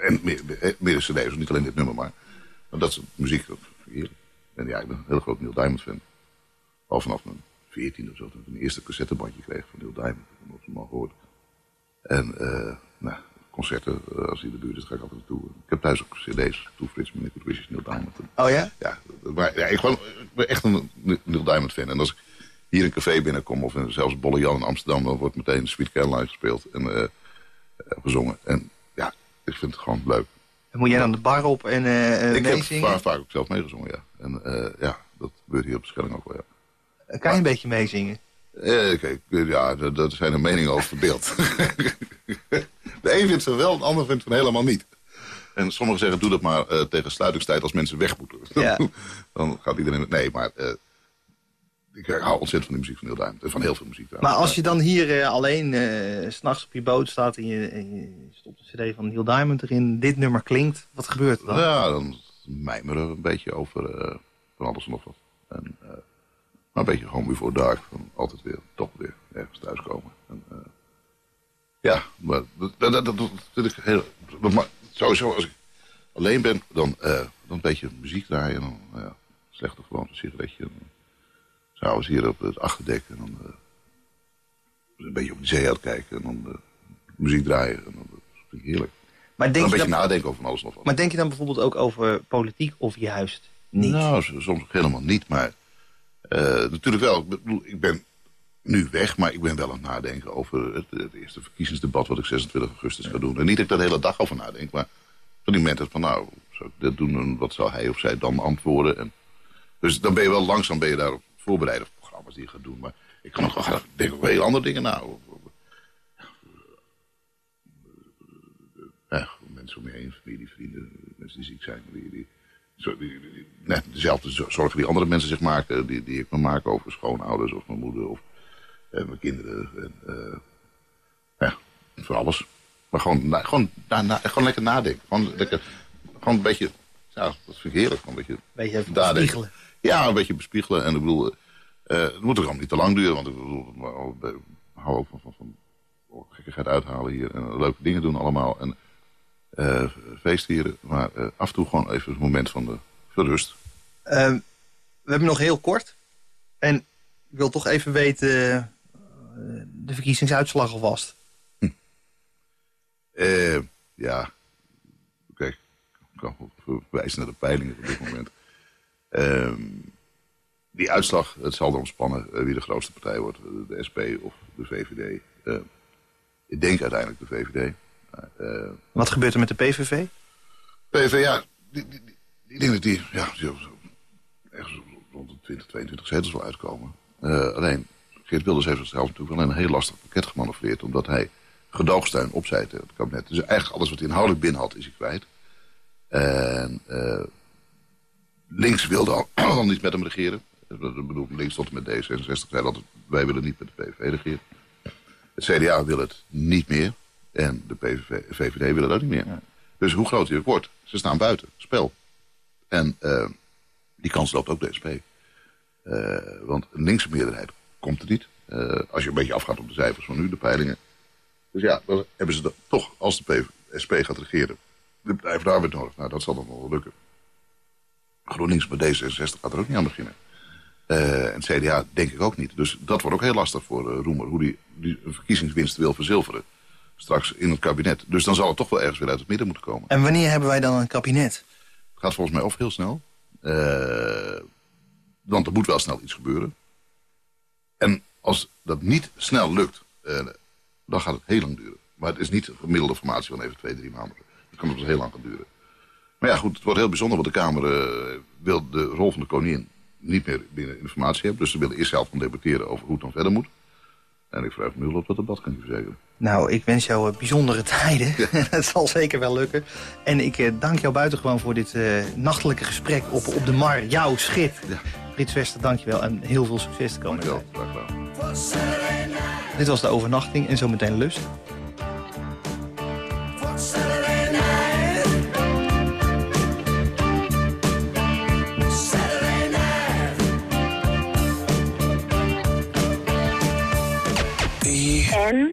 en meer, meer, cd's, dus niet alleen dit nummer, maar, maar dat is muziek, dat heerlijk. En ja, ik ben een heel groot Neil Diamond fan. Al vanaf mijn 14 of zo, toen ik mijn eerste cassettebandje kreeg van Neil Diamond. Ik heb hem al gehoord. En eh, nou, concerten, als hij in de buurt is, ga ik altijd naartoe. Ik heb thuis ook cd's, Toe Frits, Minute Wishes, Neil Diamond. Oh ja? Ja, maar ja, ik, gewoon, ik ben echt een Neil Diamond fan. En als ik hier een café binnenkom, of in, zelfs Bolle Jan in Amsterdam, dan wordt meteen Sweet Caroline gespeeld en eh, eh, gezongen. En ja, ik vind het gewoon leuk. En moet jij dan de bar op en eh eh, ik heb meezingen? vaak, vaak ook zelf meegezongen, ja. En ja, dat gebeurt hier op de Schelling ook wel, ja. Kan je een beetje meezingen? Eh, kijk, ja, daar daar zijn er meningen over verdeeld. de een vindt van wel, de ander vindt van helemaal niet. En sommigen zeggen, doe dat maar tegen sluitingstijd als mensen weg moeten. Ja. Dan gaat iedereen... Nee, maar ik hou ontzettend van de muziek van Neil Diamond. En van heel veel muziek. Maar als je dan hier eh, alleen eh, s s'nachts op je boot staat en je, en je stopt een cd van Neil Diamond erin, dit nummer klinkt, wat gebeurt er dan? Ja, dan mijmeren we een beetje over eh, van alles en nog wat. En, eh, maar een beetje gewoon before dark. Van altijd weer, toch weer ergens thuiskomen. En, eh, ja, maar dat, dat, dat, vind ik heel... dat ma- sowieso, als ik alleen ben, dan, eh, dan een beetje muziek draaien. En dan, ja, slechte gewoon een sigaretje. En, s'avonds hier op het achterdek. En dan eh, een beetje op de zee uitkijken. En dan eh, muziek draaien. En dan, dat vind ik heerlijk. Maar Dan denk, een je beetje dan, nadenken over alles nog wat. maar denk je dan bijvoorbeeld ook over politiek of juist niet? Nou, soms ook helemaal niet. Maar eh, natuurlijk wel. Ik bedoel, ik ben nu weg, maar ik ben wel aan het nadenken over het, het eerste verkiezingsdebat wat ik 26 augustus ga doen. En niet dat ik daar de hele dag over nadenk, maar van die momenten van nou, zou ik dit doen en wat zou hij of zij dan antwoorden. En, dus dan ben je wel langzaam ben je daarop voorbereid op programma's die je gaat doen. Maar ik kan ook wel denken over heel andere dingen na. Over- Ja, mensen om je heen, familie, vrienden, mensen die ziek zijn, die, die, die, nee, dezelfde zo- zorgen die andere mensen zich maken, die, die ik me maak over schoonouders of mijn moeder of eh, mijn kinderen. En, eh, ja, voor alles. Maar gewoon, na- gewoon, na, na- gewoon lekker nadenken. Gewoon, lekker, gewoon een beetje, ja, dat vind ik heerlijk. Gewoon een beetje Beetje nadenken. Ja, een beetje bespiegelen. En ik bedoel, eh, het moet ook allemaal niet te lang duren. Want ik bedoel, ik hou ook van, van, van gekkigheid uithalen hier. En leuke dingen doen allemaal. En eh feestvieren. Maar eh, af en toe gewoon even een moment van de verrust. Ehm, we hebben nog heel kort. En ik wil toch even weten eh, de verkiezingsuitslag alvast. Eh, ja, kijk, ik kan verwijzen naar de peilingen op dit moment. Ehm, die uitslag, het zal erom spannen eh, wie de grootste partij wordt. eh, De SP of de VVD. Eh, ik denk uiteindelijk de VVD. Wat gebeurt er met de PVV? PvdA, die, die, die, die denk dat die, ja, die ergens rond de 20, 22 zetels wil uitkomen. Alleen, Geert Wilders heeft zichzelf natuurlijk wel een heel lastig pakket gemanoeuvreerd... omdat hij gedoogsteun opzij tegen het kabinet. Dus eigenlijk alles wat hij inhoudelijk binnen had, is hij kwijt. En links wilde al, al niet met hem regeren. Ik bedoel, links tot en met D66 zei altijd... wij willen niet met de PVV regeren. Het CDA wil het niet meer. En de PVV, VVD wil het ook niet meer. Dus hoe groot hij ook wordt, ze staan buiten. Spel. En eh, die kans loopt ook de SP. Eh, want een linkse meerderheid komt er niet. Eh, als je een beetje afgaat op de cijfers van nu, de peilingen. Dus ja, dan hebben ze dat toch, als de PV SP gaat regeren, de Partij van de Arbeid nodig. Nou, dat zal dan wel lukken. GroenLinks met D66 gaat er ook niet aan beginnen. Eh, en het CDA denk ik ook niet. Dus dat wordt ook heel lastig voor eh, Roemer. Hoe die, die verkiezingswinst wil verzilveren. Straks in het kabinet. Dus dan zal het toch wel ergens weer uit het midden moeten komen. En wanneer hebben wij dan een kabinet? Het gaat volgens mij of heel snel. Eh, want er moet wel snel iets gebeuren. En als dat niet snel lukt, dan gaat het heel lang duren. Maar het is niet een gemiddelde formatie van even twee, drie maanden. Het kan dus heel lang gaan duren. Maar ja, goed, het wordt heel bijzonder, want de Kamer eh, wil de rol van de koningin niet meer binnen informatie hebben. Dus ze willen eerst zelf gaan debatteren over hoe het dan verder moet. En ik vraag me nu op dat debat, kan ik verzekeren. Nou, ik wens jou eh, bijzondere tijden. Het zal zeker wel lukken. En ik eh, dank jou buitengewoon voor dit nachtelijke gesprek op, op de Mar. Jouw schip. Ja. Frits Wester, dank je wel. En heel veel succes de komende Dankjewel, graag gedaan. Dit was de overnachting en zometeen lust. En...